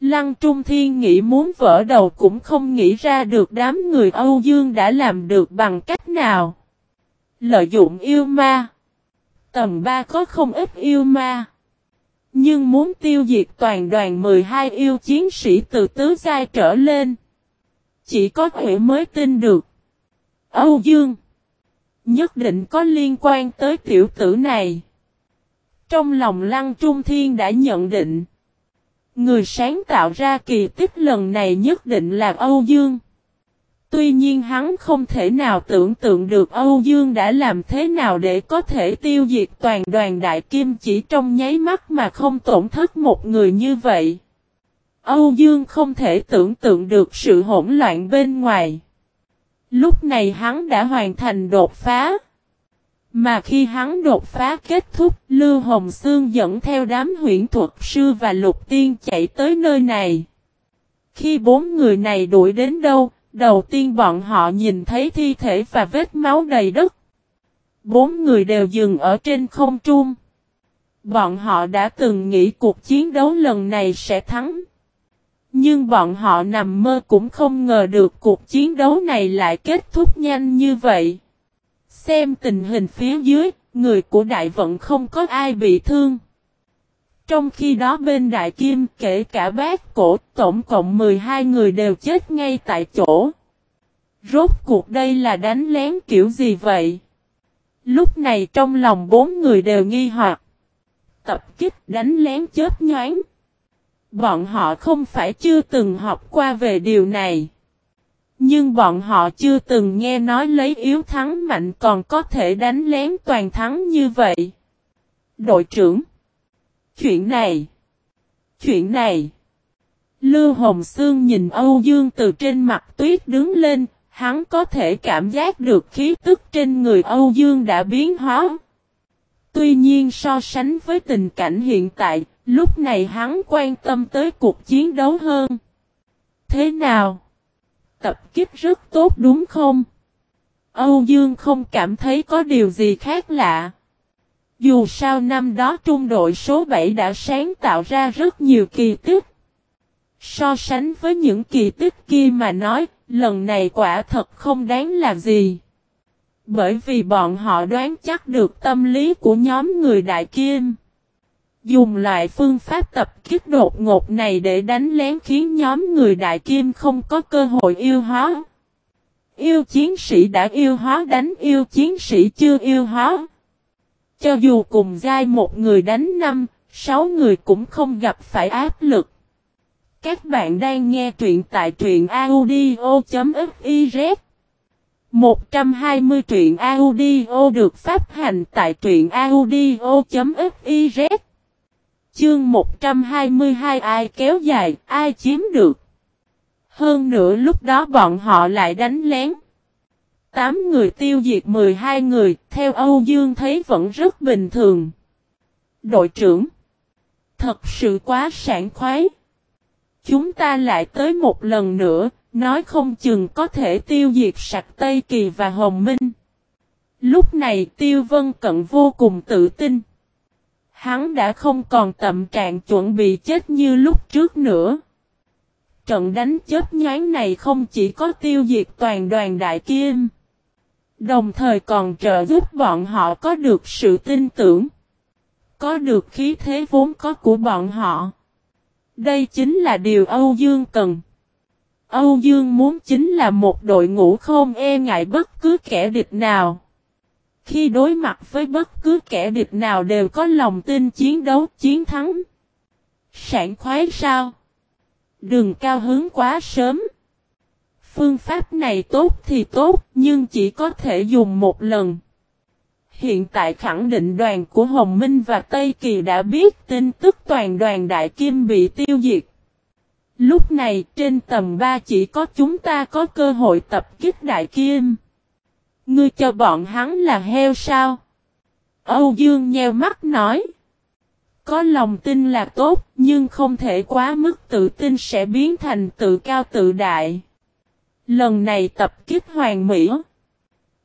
Lăng Trung Thiên nghĩ muốn vỡ đầu cũng không nghĩ ra được đám người Âu Dương đã làm được bằng cách nào. Lợi dụng yêu ma. Tầm 3 có không ít yêu ma. Nhưng muốn tiêu diệt toàn đoàn 12 yêu chiến sĩ từ tứ giai trở lên. Chỉ có thể mới tin được. Âu Dương. Nhất định có liên quan tới tiểu tử này. Trong lòng Lăng Trung Thiên đã nhận định. Người sáng tạo ra kỳ tích lần này nhất định là Âu Dương. Tuy nhiên hắn không thể nào tưởng tượng được Âu Dương đã làm thế nào để có thể tiêu diệt toàn đoàn đại kim chỉ trong nháy mắt mà không tổn thất một người như vậy. Âu Dương không thể tưởng tượng được sự hỗn loạn bên ngoài. Lúc này hắn đã hoàn thành đột phá. Mà khi hắn đột phá kết thúc, Lưu Hồng Sương dẫn theo đám huyện thuật sư và lục tiên chạy tới nơi này. Khi bốn người này đuổi đến đâu, đầu tiên bọn họ nhìn thấy thi thể và vết máu đầy đất. Bốn người đều dừng ở trên không trung. Bọn họ đã từng nghĩ cuộc chiến đấu lần này sẽ thắng. Nhưng bọn họ nằm mơ cũng không ngờ được cuộc chiến đấu này lại kết thúc nhanh như vậy. Xem tình hình phía dưới, người của đại vận không có ai bị thương. Trong khi đó bên Đại Kim kể cả bác cổ tổng cộng 12 người đều chết ngay tại chỗ. Rốt cuộc đây là đánh lén kiểu gì vậy? Lúc này trong lòng bốn người đều nghi hoặc. Tập kích đánh lén chết nhoáng. Bọn họ không phải chưa từng học qua về điều này. Nhưng bọn họ chưa từng nghe nói lấy yếu thắng mạnh còn có thể đánh lén toàn thắng như vậy. Đội trưởng. Chuyện này. Chuyện này. Lưu Hồng Sương nhìn Âu Dương từ trên mặt tuyết đứng lên, hắn có thể cảm giác được khí tức trên người Âu Dương đã biến hóa. Tuy nhiên so sánh với tình cảnh hiện tại, lúc này hắn quan tâm tới cuộc chiến đấu hơn. Thế nào? Tập kích rất tốt đúng không? Âu Dương không cảm thấy có điều gì khác lạ. Dù sao năm đó trung đội số 7 đã sáng tạo ra rất nhiều kỳ tích. So sánh với những kỳ tích kia mà nói, lần này quả thật không đáng là gì. Bởi vì bọn họ đoán chắc được tâm lý của nhóm người đại kim. Dùng loại phương pháp tập kích đột ngột này để đánh lén khiến nhóm người đại kim không có cơ hội yêu hóa. Yêu chiến sĩ đã yêu hóa đánh yêu chiến sĩ chưa yêu hóa. Cho dù cùng giai một người đánh năm, sáu người cũng không gặp phải áp lực. Các bạn đang nghe truyện tại truyện audio.fiz 120 truyện audio được phát hành tại truyện audio.fiz Chương 122 ai kéo dài, ai chiếm được. Hơn nữa lúc đó bọn họ lại đánh lén. 8 người tiêu diệt 12 người, theo Âu Dương thấy vẫn rất bình thường. Đội trưởng Thật sự quá sảng khoái. Chúng ta lại tới một lần nữa, nói không chừng có thể tiêu diệt sạch Tây Kỳ và Hồng Minh. Lúc này Tiêu Vân Cận vô cùng tự tin. Hắn đã không còn tậm trạng chuẩn bị chết như lúc trước nữa. Trận đánh chết nhoáng này không chỉ có tiêu diệt toàn đoàn đại kim. Đồng thời còn trợ giúp bọn họ có được sự tin tưởng. Có được khí thế vốn có của bọn họ. Đây chính là điều Âu Dương cần. Âu Dương muốn chính là một đội ngũ không e ngại bất cứ kẻ địch nào. Khi đối mặt với bất cứ kẻ địch nào đều có lòng tin chiến đấu chiến thắng. Sảng khoái sao? Đừng cao hứng quá sớm. Phương pháp này tốt thì tốt, nhưng chỉ có thể dùng một lần. Hiện tại khẳng định đoàn của Hồng Minh và Tây Kỳ đã biết tin tức toàn đoàn Đại Kim bị tiêu diệt. Lúc này trên tầm 3 chỉ có chúng ta có cơ hội tập kích Đại Kim. Ngươi cho bọn hắn là heo sao? Âu Dương nheo mắt nói. Có lòng tin là tốt, nhưng không thể quá mức tự tin sẽ biến thành tự cao tự đại. Lần này tập kích hoàng mỹ.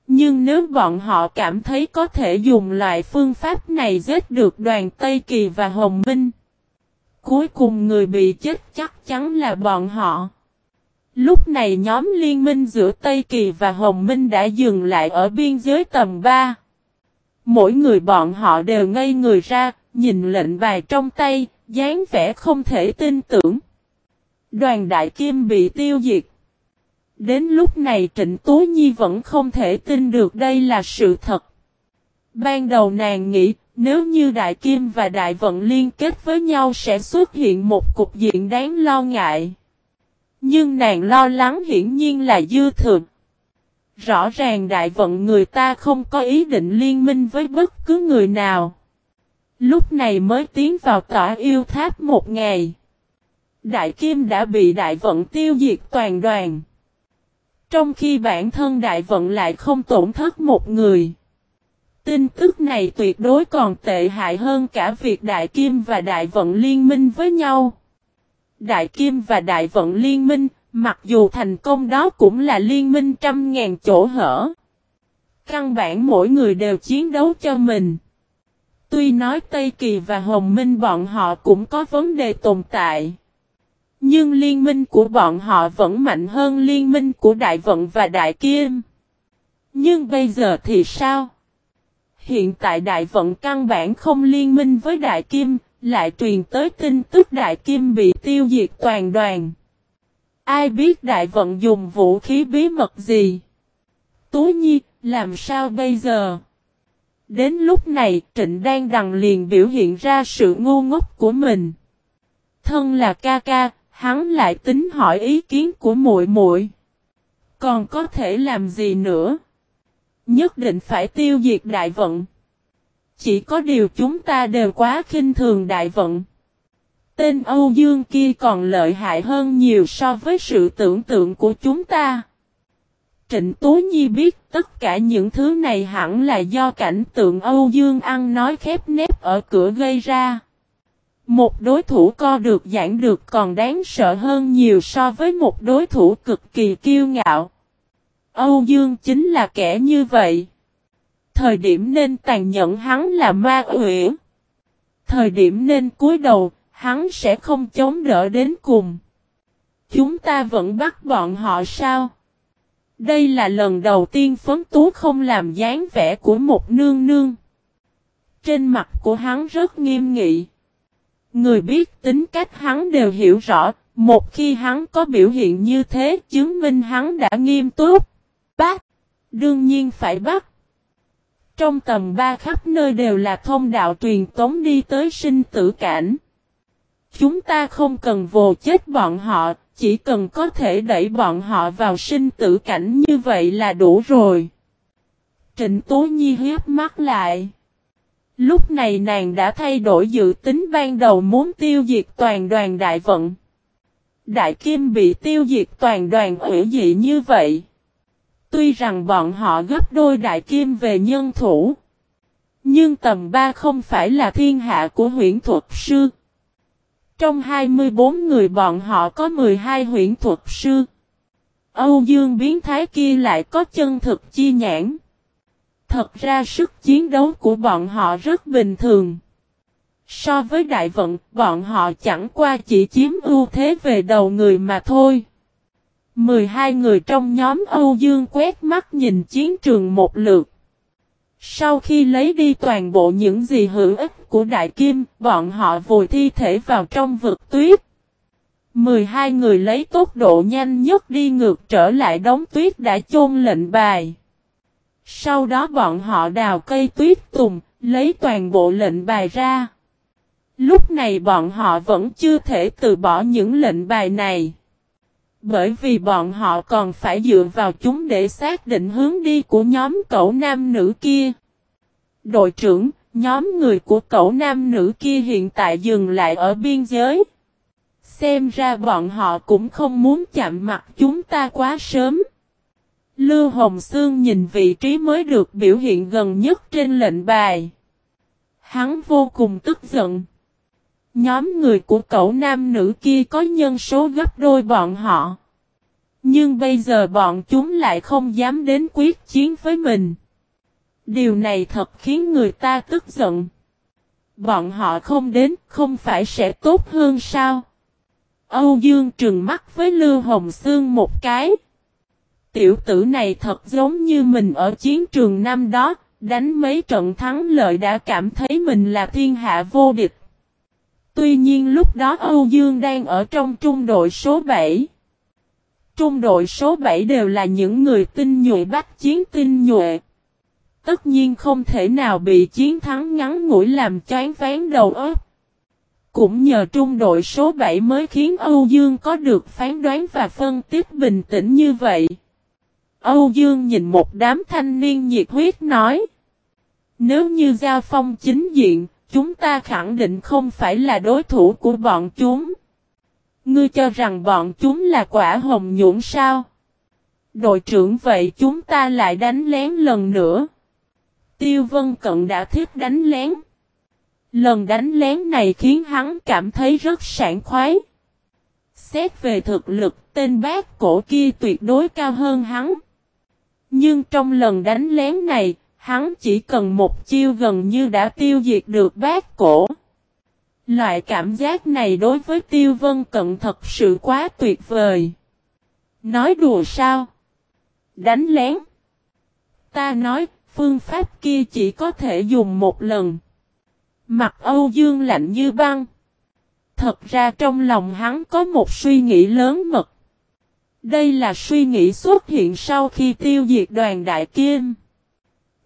Nhưng nếu bọn họ cảm thấy có thể dùng loại phương pháp này giết được đoàn Tây Kỳ và Hồng Minh. Cuối cùng người bị chết chắc chắn là bọn họ. Lúc này nhóm liên minh giữa Tây Kỳ và Hồng Minh đã dừng lại ở biên giới tầm 3. Mỗi người bọn họ đều ngây người ra, nhìn lệnh bài trong tay, dáng vẻ không thể tin tưởng. Đoàn Đại Kim bị tiêu diệt. Đến lúc này Trịnh Tú Nhi vẫn không thể tin được đây là sự thật. Ban đầu nàng nghĩ, nếu như Đại Kim và Đại Vận liên kết với nhau sẽ xuất hiện một cục diện đáng lo ngại. Nhưng nàng lo lắng hiển nhiên là dư thừa. Rõ ràng Đại Vận người ta không có ý định liên minh với bất cứ người nào. Lúc này mới tiến vào tỏa yêu tháp một ngày. Đại Kim đã bị Đại Vận tiêu diệt toàn đoàn. Trong khi bản thân đại vận lại không tổn thất một người. Tin tức này tuyệt đối còn tệ hại hơn cả việc đại kim và đại vận liên minh với nhau. Đại kim và đại vận liên minh, mặc dù thành công đó cũng là liên minh trăm ngàn chỗ hở. Căn bản mỗi người đều chiến đấu cho mình. Tuy nói Tây Kỳ và Hồng Minh bọn họ cũng có vấn đề tồn tại. Nhưng liên minh của bọn họ vẫn mạnh hơn liên minh của Đại Vận và Đại Kim. Nhưng bây giờ thì sao? Hiện tại Đại Vận căn bản không liên minh với Đại Kim, lại truyền tới tin tức đại kim bị tiêu diệt toàn đoàn. Ai biết đại vận dùng vũ khí bí mật gì? Tú Nhi, làm sao bây giờ? Đến lúc này, Trịnh đang đằng liền biểu hiện ra sự ngu ngốc của mình. Thân là ca ca, hắn lại tính hỏi ý kiến của muội muội. Còn có thể làm gì nữa? Nhất định phải tiêu diệt đại vận. Chỉ có điều chúng ta đều quá khinh thường đại vận. Tên Âu Dương kia còn lợi hại hơn nhiều so với sự tưởng tượng của chúng ta. Trịnh Tú Nhi biết tất cả những thứ này hẳn là do cảnh tượng Âu Dương ăn nói khép nép ở cửa gây ra. Một đối thủ co được giảng được còn đáng sợ hơn nhiều so với một đối thủ cực kỳ kiêu ngạo. Âu Dương chính là kẻ như vậy. Thời điểm nên tàn nhẫn hắn là ma huyễn Thời điểm nên cúi đầu, hắn sẽ không chống đỡ đến cùng. Chúng ta vẫn bắt bọn họ sao? Đây là lần đầu tiên phấn tú không làm dáng vẻ của một nương nương. Trên mặt của hắn rất nghiêm nghị. Người biết tính cách hắn đều hiểu rõ, một khi hắn có biểu hiện như thế chứng minh hắn đã nghiêm túc. Bắt! Đương nhiên phải bắt. Trong tầm ba khắp nơi đều là thông đạo truyền tống đi tới sinh tử cảnh. Chúng ta không cần vồ chết bọn họ, chỉ cần có thể đẩy bọn họ vào sinh tử cảnh như vậy là đủ rồi. Trịnh Tố Nhi hiếp mắt lại. Lúc này nàng đã thay đổi dự tính ban đầu muốn tiêu diệt toàn đoàn đại vận. Đại Kim bị tiêu diệt toàn đoàn ủy dị như vậy. Tuy rằng bọn họ gấp đôi Đại Kim về nhân thủ. Nhưng tầm 3 không phải là thiên hạ của huyện thuật sư. Trong 24 người bọn họ có 12 huyện thuật sư. Âu Dương biến thái kia lại có chân thực chi nhãn. Thật ra sức chiến đấu của bọn họ rất bình thường. So với đại vận, bọn họ chẳng qua chỉ chiếm ưu thế về đầu người mà thôi. 12 người trong nhóm Âu Dương quét mắt nhìn chiến trường một lượt. Sau khi lấy đi toàn bộ những gì hữu ích của Đại Kim, bọn họ vùi thi thể vào trong vực tuyết. 12 người lấy tốc độ nhanh nhất đi ngược trở lại đống tuyết đã chôn lệnh bài. Sau đó bọn họ đào cây tuyết tùng, lấy toàn bộ lệnh bài ra. Lúc này bọn họ vẫn chưa thể từ bỏ những lệnh bài này. Bởi vì bọn họ còn phải dựa vào chúng để xác định hướng đi của nhóm cậu nam nữ kia. Đội trưởng, nhóm người của cậu nam nữ kia hiện tại dừng lại ở biên giới. Xem ra bọn họ cũng không muốn chạm mặt chúng ta quá sớm. Lưu Hồng Sương nhìn vị trí mới được biểu hiện gần nhất trên lệnh bài. Hắn vô cùng tức giận. Nhóm người của cậu nam nữ kia có nhân số gấp đôi bọn họ. Nhưng bây giờ bọn chúng lại không dám đến quyết chiến với mình. Điều này thật khiến người ta tức giận. Bọn họ không đến không phải sẽ tốt hơn sao? Âu Dương trừng mắt với Lưu Hồng Sương một cái. Tiểu tử này thật giống như mình ở chiến trường năm đó, đánh mấy trận thắng lợi đã cảm thấy mình là thiên hạ vô địch. Tuy nhiên lúc đó Âu Dương đang ở trong trung đội số 7. Trung đội số 7 đều là những người tinh nhuệ bắt chiến tinh nhuệ. Tất nhiên không thể nào bị chiến thắng ngắn ngủi làm choáng ván đầu óc. Cũng nhờ trung đội số 7 mới khiến Âu Dương có được phán đoán và phân tích bình tĩnh như vậy. Âu Dương nhìn một đám thanh niên nhiệt huyết nói. Nếu như giao phong chính diện, chúng ta khẳng định không phải là đối thủ của bọn chúng. Ngươi cho rằng bọn chúng là quả hồng nhuận sao? Đội trưởng vậy chúng ta lại đánh lén lần nữa. Tiêu Vân Cận đã thiết đánh lén. Lần đánh lén này khiến hắn cảm thấy rất sảng khoái. Xét về thực lực tên bác cổ kia tuyệt đối cao hơn hắn. Nhưng trong lần đánh lén này, hắn chỉ cần một chiêu gần như đã tiêu diệt được bác cổ. Loại cảm giác này đối với tiêu vân cận thật sự quá tuyệt vời. Nói đùa sao? Đánh lén. Ta nói, phương pháp kia chỉ có thể dùng một lần. Mặt Âu Dương lạnh như băng. Thật ra trong lòng hắn có một suy nghĩ lớn mật. Đây là suy nghĩ xuất hiện sau khi tiêu diệt đoàn đại kim.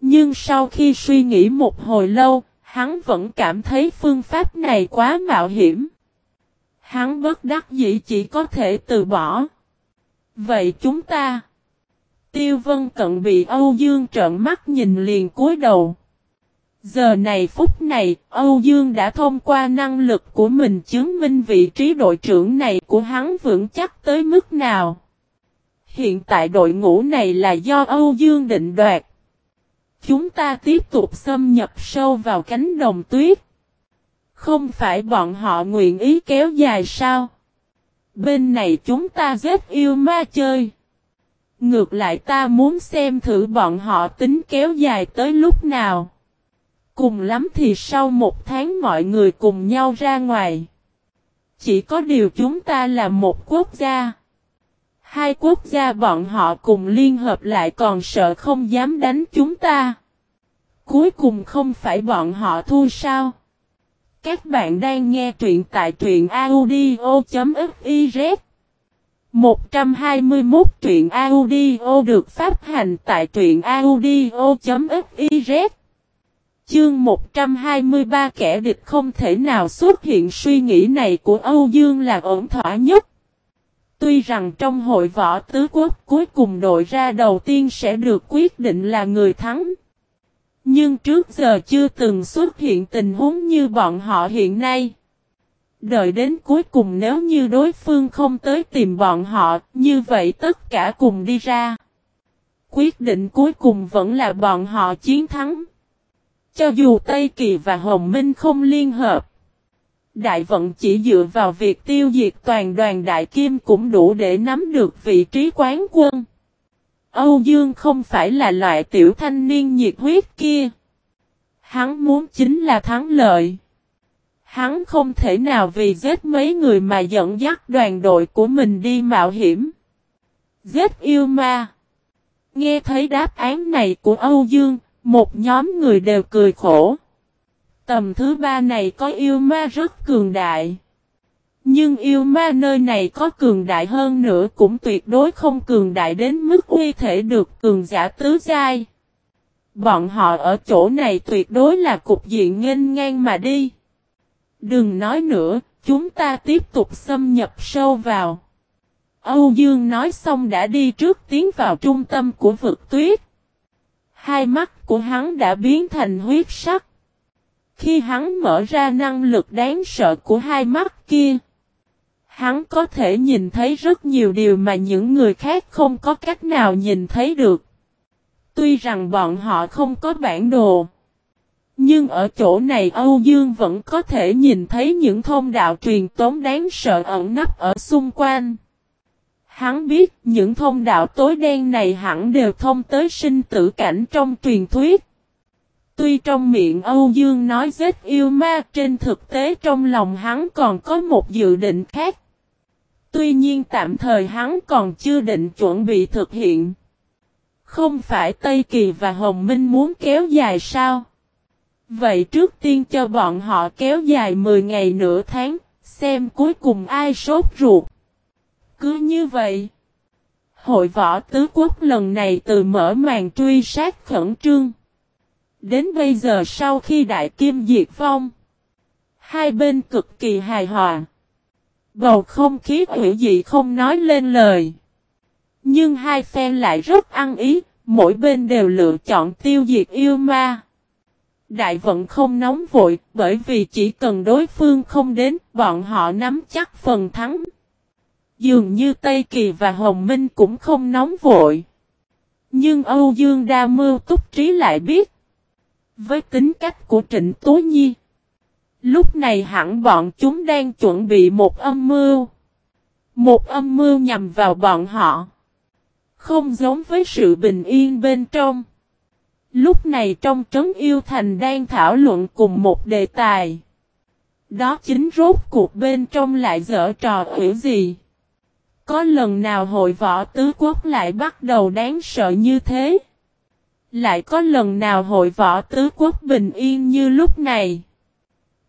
Nhưng sau khi suy nghĩ một hồi lâu, hắn vẫn cảm thấy phương pháp này quá mạo hiểm. Hắn bất đắc dĩ chỉ có thể từ bỏ. Vậy chúng ta... Tiêu Vân Cận bị Âu Dương trợn mắt nhìn liền cúi đầu. Giờ này phút này, Âu Dương đã thông qua năng lực của mình chứng minh vị trí đội trưởng này của hắn vững chắc tới mức nào. Hiện tại đội ngũ này là do Âu Dương định đoạt. Chúng ta tiếp tục xâm nhập sâu vào cánh đồng tuyết. Không phải bọn họ nguyện ý kéo dài sao? Bên này chúng ta rất yêu ma chơi. Ngược lại ta muốn xem thử bọn họ tính kéo dài tới lúc nào. Cùng lắm thì sau một tháng mọi người cùng nhau ra ngoài. Chỉ có điều chúng ta là một quốc gia. Hai quốc gia bọn họ cùng liên hợp lại còn sợ không dám đánh chúng ta. Cuối cùng không phải bọn họ thua sao? Các bạn đang nghe truyện tại truyện audio.fiz 121 truyện audio được phát hành tại truyện audio.fiz Chương 123 kẻ địch không thể nào xuất hiện suy nghĩ này của Âu Dương là ổn thỏa nhất. Tuy rằng trong hội võ tứ quốc cuối cùng đội ra đầu tiên sẽ được quyết định là người thắng. Nhưng trước giờ chưa từng xuất hiện tình huống như bọn họ hiện nay. Đợi đến cuối cùng nếu như đối phương không tới tìm bọn họ, như vậy tất cả cùng đi ra. Quyết định cuối cùng vẫn là bọn họ chiến thắng. Cho dù Tây Kỳ và Hồng Minh không liên hợp. Đại vận chỉ dựa vào việc tiêu diệt toàn đoàn đại kim cũng đủ để nắm được vị trí quán quân. Âu Dương không phải là loại tiểu thanh niên nhiệt huyết kia. Hắn muốn chính là thắng lợi. Hắn không thể nào vì giết mấy người mà dẫn dắt đoàn đội của mình đi mạo hiểm. Giết yêu ma. Nghe thấy đáp án này của Âu Dương, một nhóm người đều cười khổ. Tầm thứ ba này có yêu ma rất cường đại. Nhưng yêu ma nơi này có cường đại hơn nữa cũng tuyệt đối không cường đại đến mức uy thể được cường giả tứ giai. Bọn họ ở chỗ này tuyệt đối là cục diện nghênh ngang mà đi. Đừng nói nữa, chúng ta tiếp tục xâm nhập sâu vào. Âu Dương nói xong đã đi trước tiến vào trung tâm của vực tuyết. Hai mắt của hắn đã biến thành huyết sắc. Khi hắn mở ra năng lực đáng sợ của hai mắt kia, hắn có thể nhìn thấy rất nhiều điều mà những người khác không có cách nào nhìn thấy được. Tuy rằng bọn họ không có bản đồ, nhưng ở chỗ này Âu Dương vẫn có thể nhìn thấy những thông đạo truyền tống đáng sợ ẩn nấp ở xung quanh. Hắn biết những thông đạo tối đen này hẳn đều thông tới sinh tử cảnh trong truyền thuyết. Tuy trong miệng Âu Dương nói giết yêu ma trên thực tế trong lòng hắn còn có một dự định khác. Tuy nhiên tạm thời hắn còn chưa định chuẩn bị thực hiện. Không phải Tây Kỳ và Hồng Minh muốn kéo dài sao? Vậy trước tiên cho bọn họ kéo dài 10 ngày nửa tháng, xem cuối cùng ai sốt ruột. Cứ như vậy, hội võ tứ quốc lần này từ mở màn truy sát khẩn trương. Đến bây giờ sau khi đại kim diệt vong, hai bên cực kỳ hài hòa. Bầu không khí hữu dị không nói lên lời. Nhưng hai phe lại rất ăn ý, mỗi bên đều lựa chọn tiêu diệt yêu ma. Đại vận không nóng vội, bởi vì chỉ cần đối phương không đến, bọn họ nắm chắc phần thắng. Dường như Tây Kỳ và Hồng Minh cũng không nóng vội. Nhưng Âu Dương Đa Mưu túc trí lại biết. Với tính cách của Trịnh Tố Nhi. Lúc này hẳn bọn chúng đang chuẩn bị một âm mưu. Một âm mưu nhằm vào bọn họ. Không giống với sự bình yên bên trong. Lúc này trong trấn yêu thành đang thảo luận cùng một đề tài. Đó chính rốt cuộc bên trong lại dở trò hữu gì. Có lần nào hội võ tứ quốc lại bắt đầu đáng sợ như thế? Lại có lần nào hội võ tứ quốc bình yên như lúc này?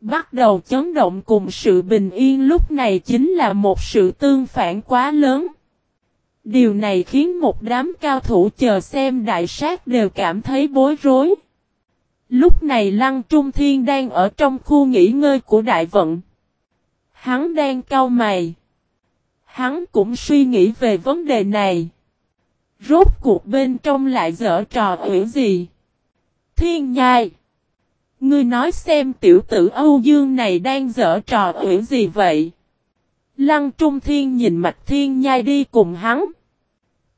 Bắt đầu chấn động cùng sự bình yên lúc này chính là một sự tương phản quá lớn. Điều này khiến một đám cao thủ chờ xem đại sát đều cảm thấy bối rối. Lúc này Lăng Trung Thiên đang ở trong khu nghỉ ngơi của đại vận. Hắn đang cau mày. Hắn cũng suy nghĩ về vấn đề này. Rốt cuộc bên trong lại dở trò ủy gì? Thiên nhai. Ngươi nói xem tiểu tử Âu Dương này đang dở trò ủy gì vậy? Lăng Trung Thiên nhìn Mạch Thiên Nhai đi cùng hắn.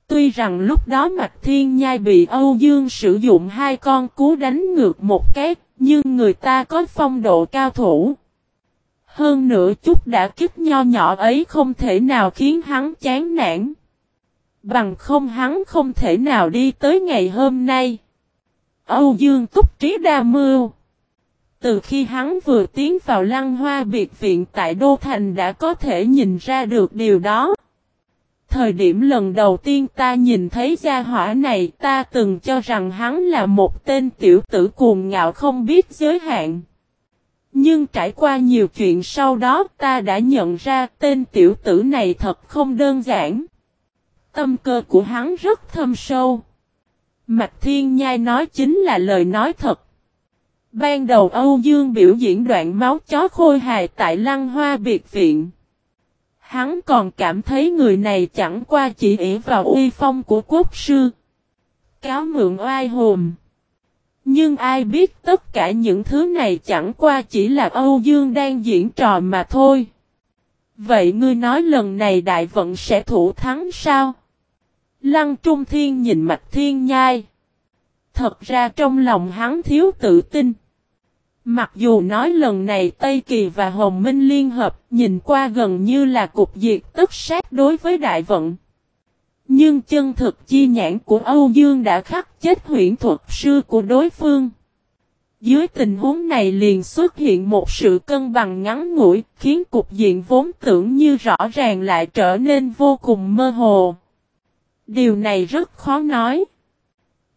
Tuy rằng lúc đó Mạch Thiên Nhai bị Âu Dương sử dụng hai con cú đánh ngược một cái, nhưng người ta có phong độ cao thủ. Hơn nữa chút đã kích nho nhỏ ấy không thể nào khiến hắn chán nản. Bằng không hắn không thể nào đi tới ngày hôm nay. Âu Dương túc trí đa mưu. Từ khi hắn vừa tiến vào lăng hoa biệt viện tại Đô Thành đã có thể nhìn ra được điều đó. Thời điểm lần đầu tiên ta nhìn thấy gia hỏa này, ta từng cho rằng hắn là một tên tiểu tử cuồng ngạo không biết giới hạn. Nhưng trải qua nhiều chuyện sau đó, ta đã nhận ra tên tiểu tử này thật không đơn giản. Tâm cơ của hắn rất thâm sâu. Mạch Thiên Nhai nói chính là lời nói thật. Ban đầu Âu Dương biểu diễn đoạn máu chó khôi hài tại Lăng Hoa Biệt Viện. Hắn còn cảm thấy người này chẳng qua chỉ ỷ vào uy phong của quốc sư. Cáo mượn oai hồn. Nhưng ai biết tất cả những thứ này chẳng qua chỉ là Âu Dương đang diễn trò mà thôi. Vậy ngươi nói lần này đại vận sẽ thủ thắng sao? Lăng Trung Thiên nhìn Mạch Thiên Nhai. Thật ra trong lòng hắn thiếu tự tin. Mặc dù nói lần này Tây Kỳ và Hồng Minh liên hợp nhìn qua gần như là cục diệt tất sát đối với đại vận. Nhưng chân thực chi nhãn của Âu Dương đã khắc chết huyện thuật sư của đối phương. Dưới tình huống này liền xuất hiện một sự cân bằng ngắn ngủi, khiến cục diện vốn tưởng như rõ ràng lại trở nên vô cùng mơ hồ. Điều này rất khó nói.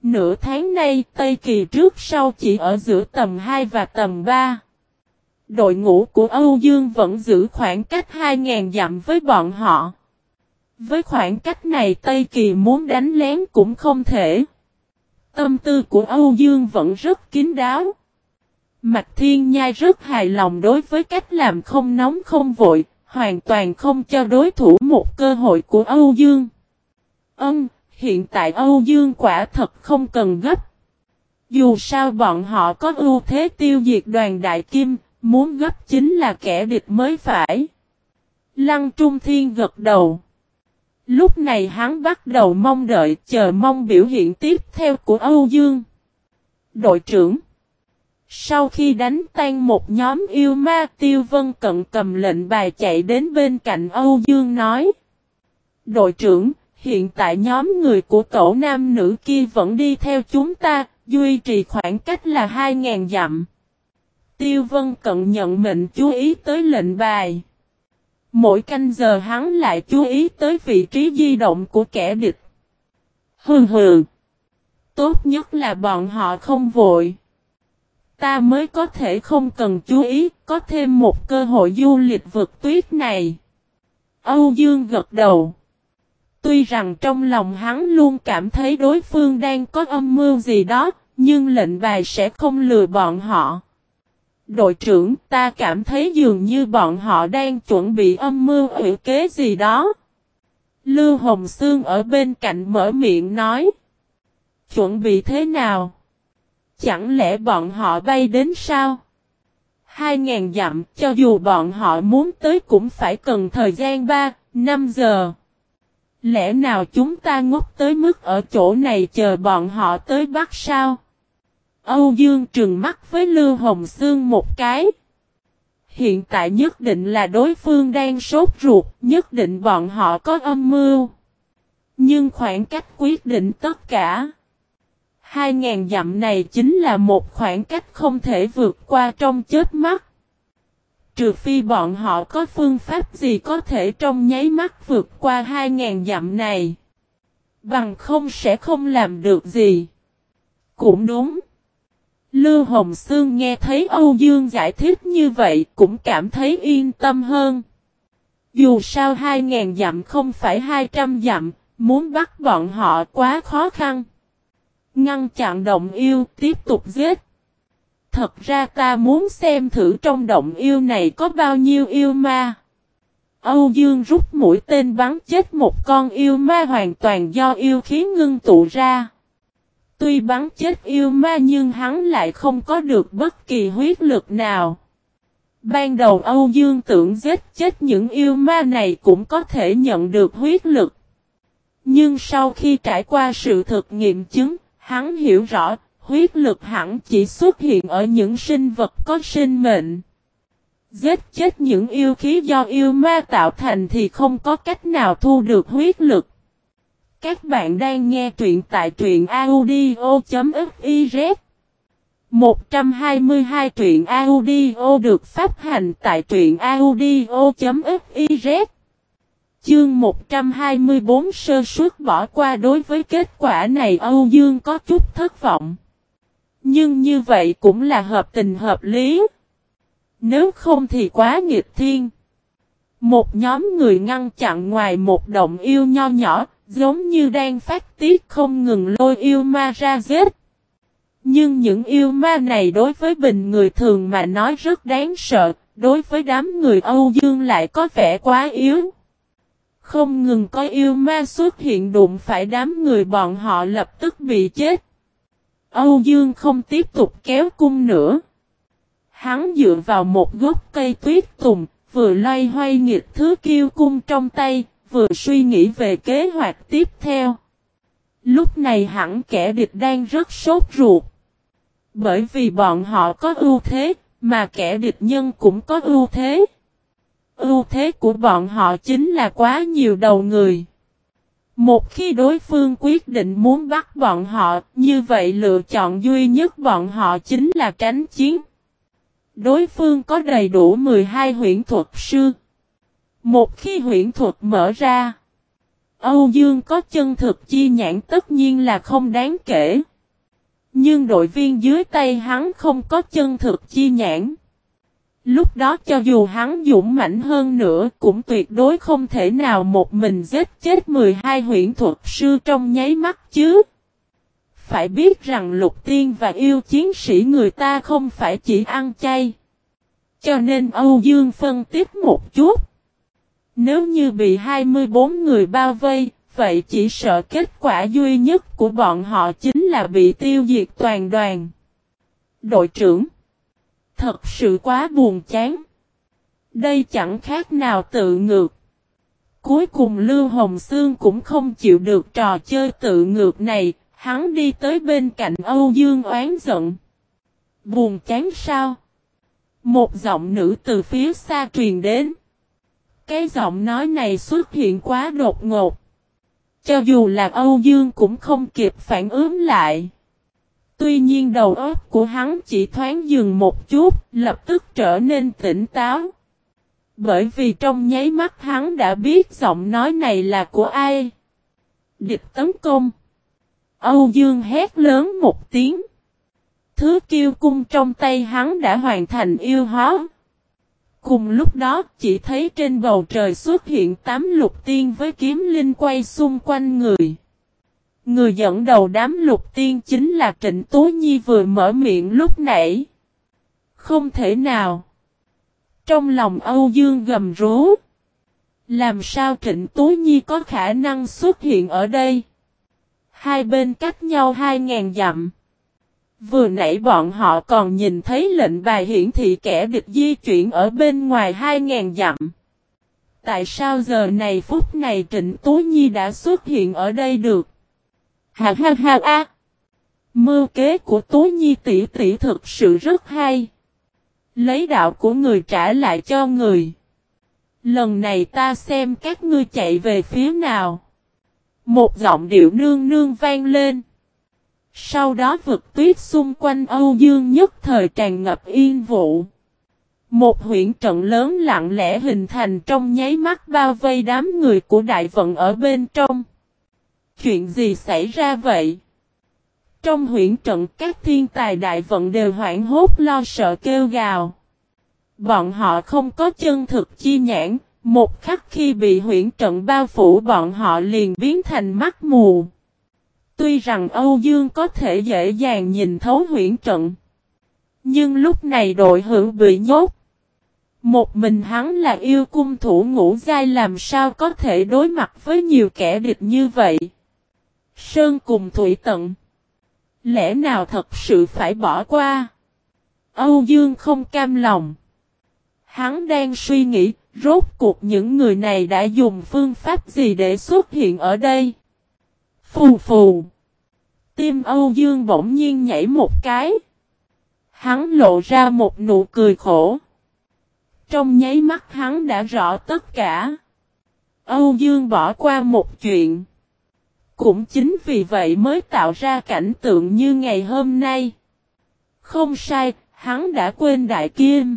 Nửa tháng nay Tây Kỳ trước sau chỉ ở giữa tầm 2 và tầm 3. Đội ngũ của Âu Dương vẫn giữ khoảng cách 2.000 dặm với bọn họ. Với khoảng cách này Tây Kỳ muốn đánh lén cũng không thể. Tâm tư của Âu Dương vẫn rất kín đáo. Mạch Thiên Nhai rất hài lòng đối với cách làm không nóng không vội, hoàn toàn không cho đối thủ một cơ hội của Âu Dương. Ân, hiện tại Âu Dương quả thật không cần gấp. Dù sao bọn họ có ưu thế tiêu diệt đoàn đại kim, muốn gấp chính là kẻ địch mới phải. Lăng Trung Thiên gật đầu. Lúc này hắn bắt đầu mong đợi chờ mong biểu hiện tiếp theo của Âu Dương. Đội trưởng Sau khi đánh tan một nhóm yêu ma Tiêu Vân Cận cầm lệnh bài chạy đến bên cạnh Âu Dương nói Đội trưởng, hiện tại nhóm người của cậu nam nữ kia vẫn đi theo chúng ta, duy trì khoảng cách là 2.000 dặm. Tiêu Vân Cận nhận mệnh chú ý tới lệnh bài. Mỗi canh giờ hắn lại chú ý tới vị trí di động của kẻ địch. Hừ hừ. Tốt nhất là bọn họ không vội. Ta mới có thể không cần chú ý, có thêm một cơ hội du lịch vượt tuyết này. Âu Dương gật đầu. Tuy rằng trong lòng hắn luôn cảm thấy đối phương đang có âm mưu gì đó, nhưng lệnh bài sẽ không lừa bọn họ. Đội trưởng ta cảm thấy dường như bọn họ đang chuẩn bị âm mưu ủy kế gì đó. Lưu Hồng Sương ở bên cạnh mở miệng nói. Chuẩn bị thế nào? Chẳng lẽ bọn họ bay đến sao? Hai ngàn dặm cho dù bọn họ muốn tới cũng phải cần thời gian 3, 5 giờ. Lẽ nào chúng ta ngốc tới mức ở chỗ này chờ bọn họ tới bắt sao? Âu Dương trừng mắt với Lưu Hồng Sương một cái. Hiện tại nhất định là đối phương đang sốt ruột, nhất định bọn họ có âm mưu. Nhưng khoảng cách quyết định tất cả. Hai ngàn dặm này chính là một khoảng cách không thể vượt qua trong chết mắt. Trừ phi bọn họ có phương pháp gì có thể trong nháy mắt vượt qua 2.000 dặm này. Bằng không sẽ không làm được gì. Cũng đúng. Lưu Hồng Sương nghe thấy Âu Dương giải thích như vậy cũng cảm thấy yên tâm hơn. Dù sao 2.000 dặm không phải 200 dặm, muốn bắt bọn họ quá khó khăn. Ngăn chặn động yêu tiếp tục giết. Thật ra ta muốn xem thử trong động yêu này có bao nhiêu yêu ma. Âu Dương rút mũi tên bắn chết một con yêu ma hoàn toàn do yêu khí ngưng tụ ra. Tuy bắn chết yêu ma nhưng hắn lại không có được bất kỳ huyết lực nào. Ban đầu Âu Dương tưởng giết chết những yêu ma này cũng có thể nhận được huyết lực. Nhưng sau khi trải qua sự thực nghiệm chứng, hắn hiểu rõ, huyết lực hẳn chỉ xuất hiện ở những sinh vật có sinh mệnh. Giết chết những yêu khí do yêu ma tạo thành thì không có cách nào thu được huyết lực. Các bạn đang nghe truyện tại truyện audio.fiz 122 truyện audio được phát hành tại truyện audio.fiz Chương 124 sơ suất bỏ qua đối với kết quả này Âu Dương có chút thất vọng. Nhưng như vậy cũng là hợp tình hợp lý. Nếu không thì quá nghịch thiên. Một nhóm người ngăn chặn ngoài một động yêu nho nhỏ, giống như đang phát tiết không ngừng lôi yêu ma ra giết. Nhưng những yêu ma này đối với bình người thường mà nói rất đáng sợ, đối với đám người Âu Dương lại có vẻ quá yếu. Không ngừng có yêu ma xuất hiện đụng phải đám người bọn họ lập tức bị chết. Âu Dương không tiếp tục kéo cung nữa. Hắn dựa vào một gốc cây tuyết tùng, vừa loay hoay nghịch thứ kiêu cung trong tay, vừa suy nghĩ về kế hoạch tiếp theo. Lúc này hẳn kẻ địch đang rất sốt ruột. Bởi vì bọn họ có ưu thế, mà kẻ địch nhân cũng có ưu thế. Ưu thế của bọn họ chính là quá nhiều đầu người. Một khi đối phương quyết định muốn bắt bọn họ, như vậy lựa chọn duy nhất bọn họ chính là tránh chiến. Đối phương có đầy đủ 12 huyện thuật sư. Một khi huyện thuật mở ra, Âu Dương có chân thực chi nhãn tất nhiên là không đáng kể. Nhưng đội viên dưới tay hắn không có chân thực chi nhãn. Lúc đó cho dù hắn dũng mạnh hơn nữa cũng tuyệt đối không thể nào một mình giết chết 12 huyện thuật sư trong nháy mắt chứ. Phải biết rằng lục tiên và yêu chiến sĩ người ta không phải chỉ ăn chay. Cho nên Âu Dương phân tích một chút. Nếu như bị 24 người bao vây, vậy chỉ sợ kết quả duy nhất của bọn họ chính là bị tiêu diệt toàn đoàn. Đội trưởng Thật sự quá buồn chán. Đây chẳng khác nào tự ngược. Cuối cùng Lưu Hồng Sương cũng không chịu được trò chơi tự ngược này, hắn đi tới bên cạnh Âu Dương oán giận. Buồn chán sao? Một giọng nữ từ phía xa truyền đến. Cái giọng nói này xuất hiện quá đột ngột. Cho dù là Âu Dương cũng không kịp phản ứng lại. Tuy nhiên đầu óc của hắn chỉ thoáng dừng một chút, lập tức trở nên tỉnh táo. Bởi vì trong nháy mắt hắn đã biết giọng nói này là của ai. Địch tấn công. Âu Dương hét lớn một tiếng. Thứ kiêu cung trong tay hắn đã hoàn thành yêu hóa. Cùng lúc đó chỉ thấy trên bầu trời xuất hiện tám lục tiên với kiếm linh quay xung quanh người. Người dẫn đầu đám lục tiên chính là Trịnh Tố Nhi vừa mở miệng lúc nãy. Không thể nào. Trong lòng Âu Dương gầm rú. Làm sao Trịnh Tố Nhi có khả năng xuất hiện ở đây? Hai bên cách nhau hai ngàn dặm. Vừa nãy bọn họ còn nhìn thấy lệnh bài hiển thị kẻ địch di chuyển ở bên ngoài hai ngàn dặm. Tại sao giờ này phút này Trịnh Tố Nhi đã xuất hiện ở đây được? Ha ha ha, a. Mưu kế của Tố Nhi tỷ tỷ thực sự rất hay. Lấy đạo của người trả lại cho người. Lần này ta xem các ngươi chạy về phía nào. Một giọng điệu nương nương vang lên. Sau đó vực tuyết xung quanh Âu Dương nhất thời tràn ngập yên vụ. Một huyện trận lớn lặng lẽ hình thành trong nháy mắt bao vây đám người của đại vận ở bên trong. Chuyện gì xảy ra vậy? Trong huyện trận các thiên tài đại vận đều hoảng hốt lo sợ kêu gào. Bọn họ không có chân thực chi nhãn, một khắc khi bị huyện trận bao phủ bọn họ liền biến thành mắt mù. Tuy rằng Âu Dương có thể dễ dàng nhìn thấu huyện trận. Nhưng lúc này đội hữu bị nhốt. Một mình hắn là yêu cung thủ ngũ giai làm sao có thể đối mặt với nhiều kẻ địch như vậy. Sơn cùng Thủy Tận. Lẽ nào thật sự phải bỏ qua? Âu Dương không cam lòng. Hắn đang suy nghĩ, rốt cuộc những người này đã dùng phương pháp gì để xuất hiện ở đây? Phù phù. Tim Âu Dương bỗng nhiên nhảy một cái. Hắn lộ ra một nụ cười khổ. Trong nháy mắt hắn đã rõ tất cả. Âu Dương bỏ qua một chuyện. Cũng chính vì vậy mới tạo ra cảnh tượng như ngày hôm nay. Không sai, hắn đã quên Đại Kim.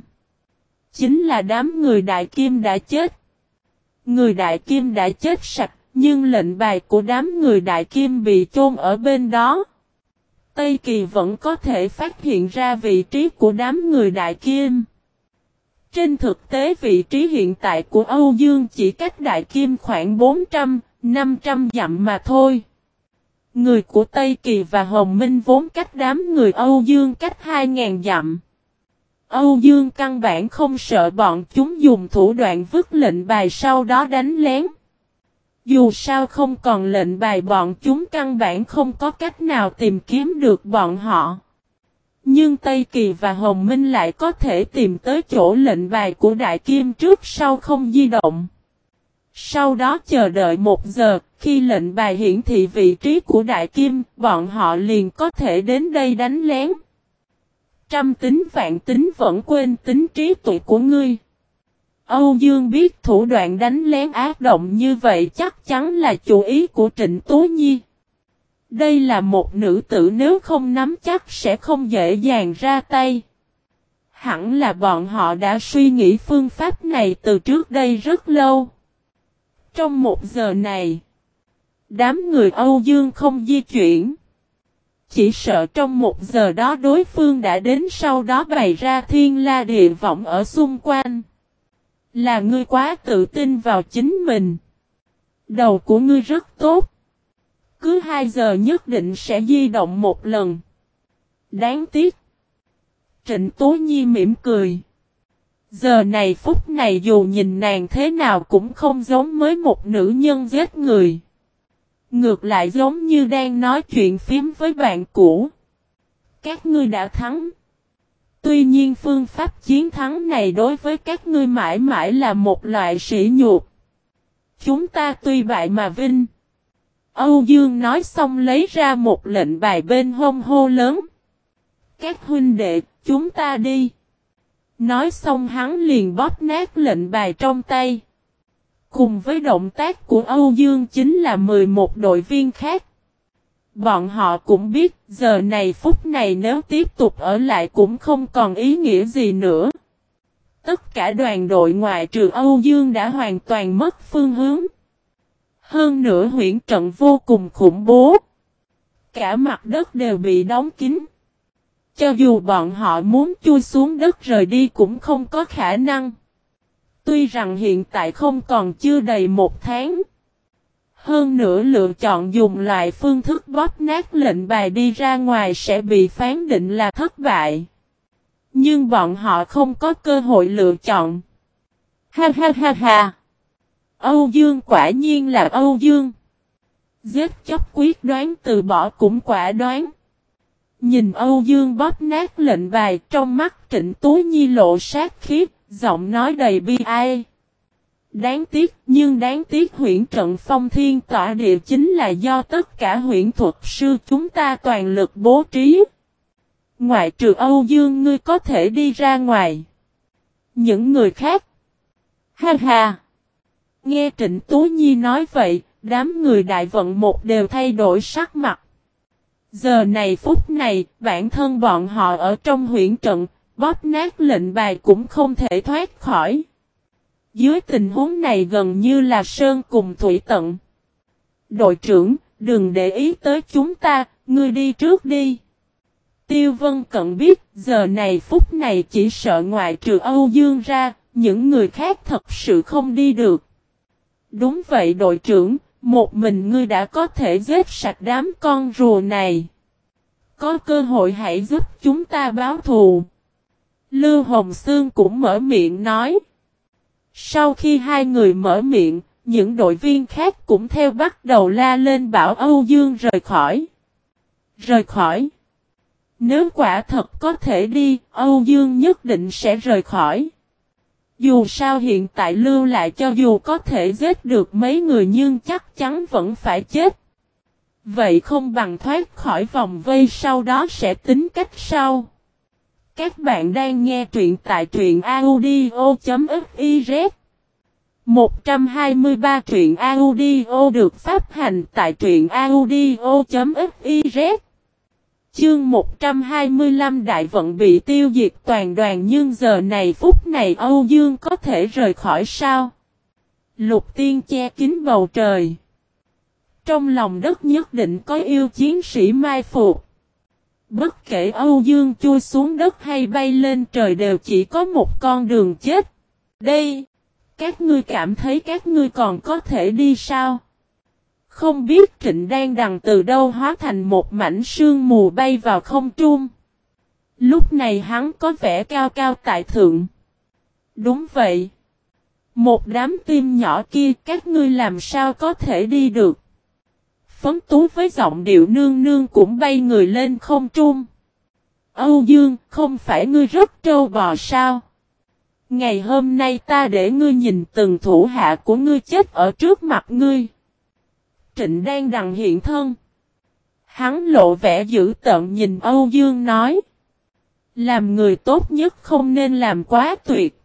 Chính là đám người Đại Kim đã chết. Người Đại Kim đã chết sạch, nhưng lệnh bài của đám người Đại Kim bị chôn ở bên đó. Tây Kỳ vẫn có thể phát hiện ra vị trí của đám người Đại Kim. Trên thực tế vị trí hiện tại của Âu Dương chỉ cách Đại Kim khoảng 400, 500 dặm mà thôi. Người của Tây Kỳ và Hồng Minh vốn cách đám người Âu Dương cách 2.000 dặm. Âu Dương căn bản không sợ bọn chúng dùng thủ đoạn vứt lệnh bài sau đó đánh lén. Dù sao không còn lệnh bài bọn chúng căn bản không có cách nào tìm kiếm được bọn họ. Nhưng Tây Kỳ và Hồng Minh lại có thể tìm tới chỗ lệnh bài của Đại Kim trước sau không di động. Sau đó chờ đợi một giờ, khi lệnh bài hiển thị vị trí của Đại Kim, bọn họ liền có thể đến đây đánh lén. Trăm tính vạn tính vẫn quên tính trí tuệ của ngươi. Âu Dương biết thủ đoạn đánh lén ác động như vậy chắc chắn là chủ ý của Trịnh Tố Nhi. Đây là một nữ tử nếu không nắm chắc sẽ không dễ dàng ra tay. Hẳn là bọn họ đã suy nghĩ phương pháp này từ trước đây rất lâu. Trong một giờ này, đám người Âu Dương không di chuyển. Chỉ sợ trong một giờ đó đối phương đã đến sau đó bày ra thiên la địa vọng ở xung quanh. Là ngươi quá tự tin vào chính mình. Đầu của ngươi rất tốt. Cứ hai giờ nhất định sẽ di động một lần. Đáng tiếc. Trịnh Tố Nhi mỉm cười. Giờ này phút này dù nhìn nàng thế nào cũng không giống mới một nữ nhân giết người. Ngược lại giống như đang nói chuyện phím với bạn cũ. Các ngươi đã thắng. Tuy nhiên phương pháp chiến thắng này đối với các ngươi mãi mãi là một loại sỉ nhục. Chúng ta tuy bại mà vinh. Âu Dương nói xong lấy ra một lệnh bài bên hông hô lớn. Các huynh đệ, chúng ta đi. Nói xong hắn liền bóp nát lệnh bài trong tay. Cùng với động tác của Âu Dương chính là 11 đội viên khác. Bọn họ cũng biết giờ này phút này nếu tiếp tục ở lại cũng không còn ý nghĩa gì nữa. Tất cả đoàn đội ngoại trừ Âu Dương đã hoàn toàn mất phương hướng. Hơn nữa huyện trận vô cùng khủng bố. Cả mặt đất đều bị đóng kín. Cho dù bọn họ muốn chui xuống đất rời đi cũng không có khả năng. Tuy rằng hiện tại không còn chưa đầy một tháng. Hơn nữa lựa chọn dùng loại phương thức bóp nát lệnh bài đi ra ngoài sẽ bị phán định là thất bại. Nhưng bọn họ không có cơ hội lựa chọn. Ha ha ha ha. Âu Dương quả nhiên là Âu Dương. Giết chóc quyết đoán từ bỏ cũng quả đoán. Nhìn Âu Dương bóp nát lệnh bài trong mắt trịnh Tú Nhi lộ sát khiếp, giọng nói đầy bi ai. Đáng tiếc, nhưng đáng tiếc huyện trận phong thiên tỏa địa chính là do tất cả huyện thuật sư chúng ta toàn lực bố trí. Ngoại trừ Âu Dương ngươi có thể đi ra ngoài. Những người khác. Ha ha. Nghe Trịnh Tú Nhi nói vậy, đám người đại vận một đều thay đổi sắc mặt. Giờ này phút này, bản thân bọn họ ở trong huyện trận, bóp nát lệnh bài cũng không thể thoát khỏi. Dưới tình huống này gần như là sơn cùng thủy tận. Đội trưởng, đừng để ý tới chúng ta, ngươi đi trước đi. Tiêu Vân Cận biết giờ này phút này chỉ sợ ngoại trừ Âu Dương ra, những người khác thật sự không đi được. Đúng vậy đội trưởng, một mình ngươi đã có thể giết sạch đám con rùa này. Có cơ hội hãy giúp chúng ta báo thù. Lưu Hồng Sương cũng mở miệng nói. Sau khi hai người mở miệng, những đội viên khác cũng theo bắt đầu la lên bảo Âu Dương rời khỏi. Rời khỏi. Nếu quả thật có thể đi, Âu Dương nhất định sẽ rời khỏi. Dù sao hiện tại lưu lại cho dù có thể giết được mấy người nhưng chắc chắn vẫn phải chết. Vậy không bằng thoát khỏi vòng vây sau đó sẽ tính cách sau. Các bạn đang nghe truyện tại truyện audio.fiz 123 truyện audio được phát hành tại truyện audio.fiz Chương 125 đại vận bị tiêu diệt toàn đoàn nhưng giờ này phút này Âu Dương có thể rời khỏi sao? Lục tiên che kín bầu trời. Trong lòng đất nhất định có yêu chiến sĩ mai phục. Bất kể Âu Dương chui xuống đất hay bay lên trời đều chỉ có một con đường chết. Đây, các ngươi cảm thấy các ngươi còn có thể đi sao? Không biết trịnh đang đằng từ đâu hóa thành một mảnh sương mù bay vào không trung. Lúc này hắn có vẻ cao cao tại thượng. Đúng vậy. Một đám tim nhỏ kia các ngươi làm sao có thể đi được. Phấn tú với giọng điệu nương nương cũng bay người lên không trung. Âu Dương, không phải ngươi rất trâu bò sao? Ngày hôm nay ta để ngươi nhìn từng thủ hạ của ngươi chết ở trước mặt ngươi. Trịnh đang đằng hiện thân. Hắn lộ vẻ dữ tợn nhìn Âu Dương nói. Làm người tốt nhất không nên làm quá tuyệt.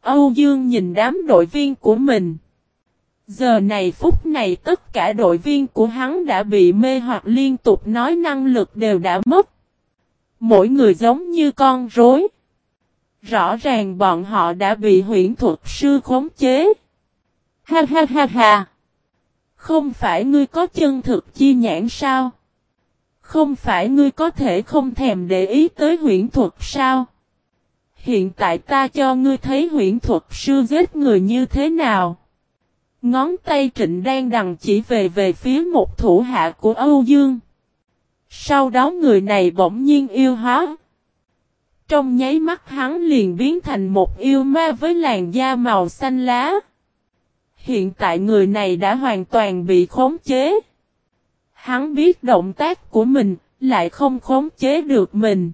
Âu Dương nhìn đám đội viên của mình. Giờ này phút này tất cả đội viên của hắn đã bị mê hoặc liên tục nói năng lực đều đã mất. Mỗi người giống như con rối. Rõ ràng bọn họ đã bị huyễn thuật sư khống chế. Ha ha ha ha. Không phải ngươi có chân thực chi nhãn sao? Không phải ngươi có thể không thèm để ý tới huyễn thuật sao? Hiện tại ta cho ngươi thấy huyễn thuật sư giết người như thế nào? Ngón tay trịnh đang đằng chỉ về về phía một thủ hạ của Âu Dương. Sau đó người này bỗng nhiên yêu hóa. Trong nháy mắt hắn liền biến thành một yêu ma với làn da màu xanh lá. Hiện tại người này đã hoàn toàn bị khống chế. Hắn biết động tác của mình, lại không khống chế được mình.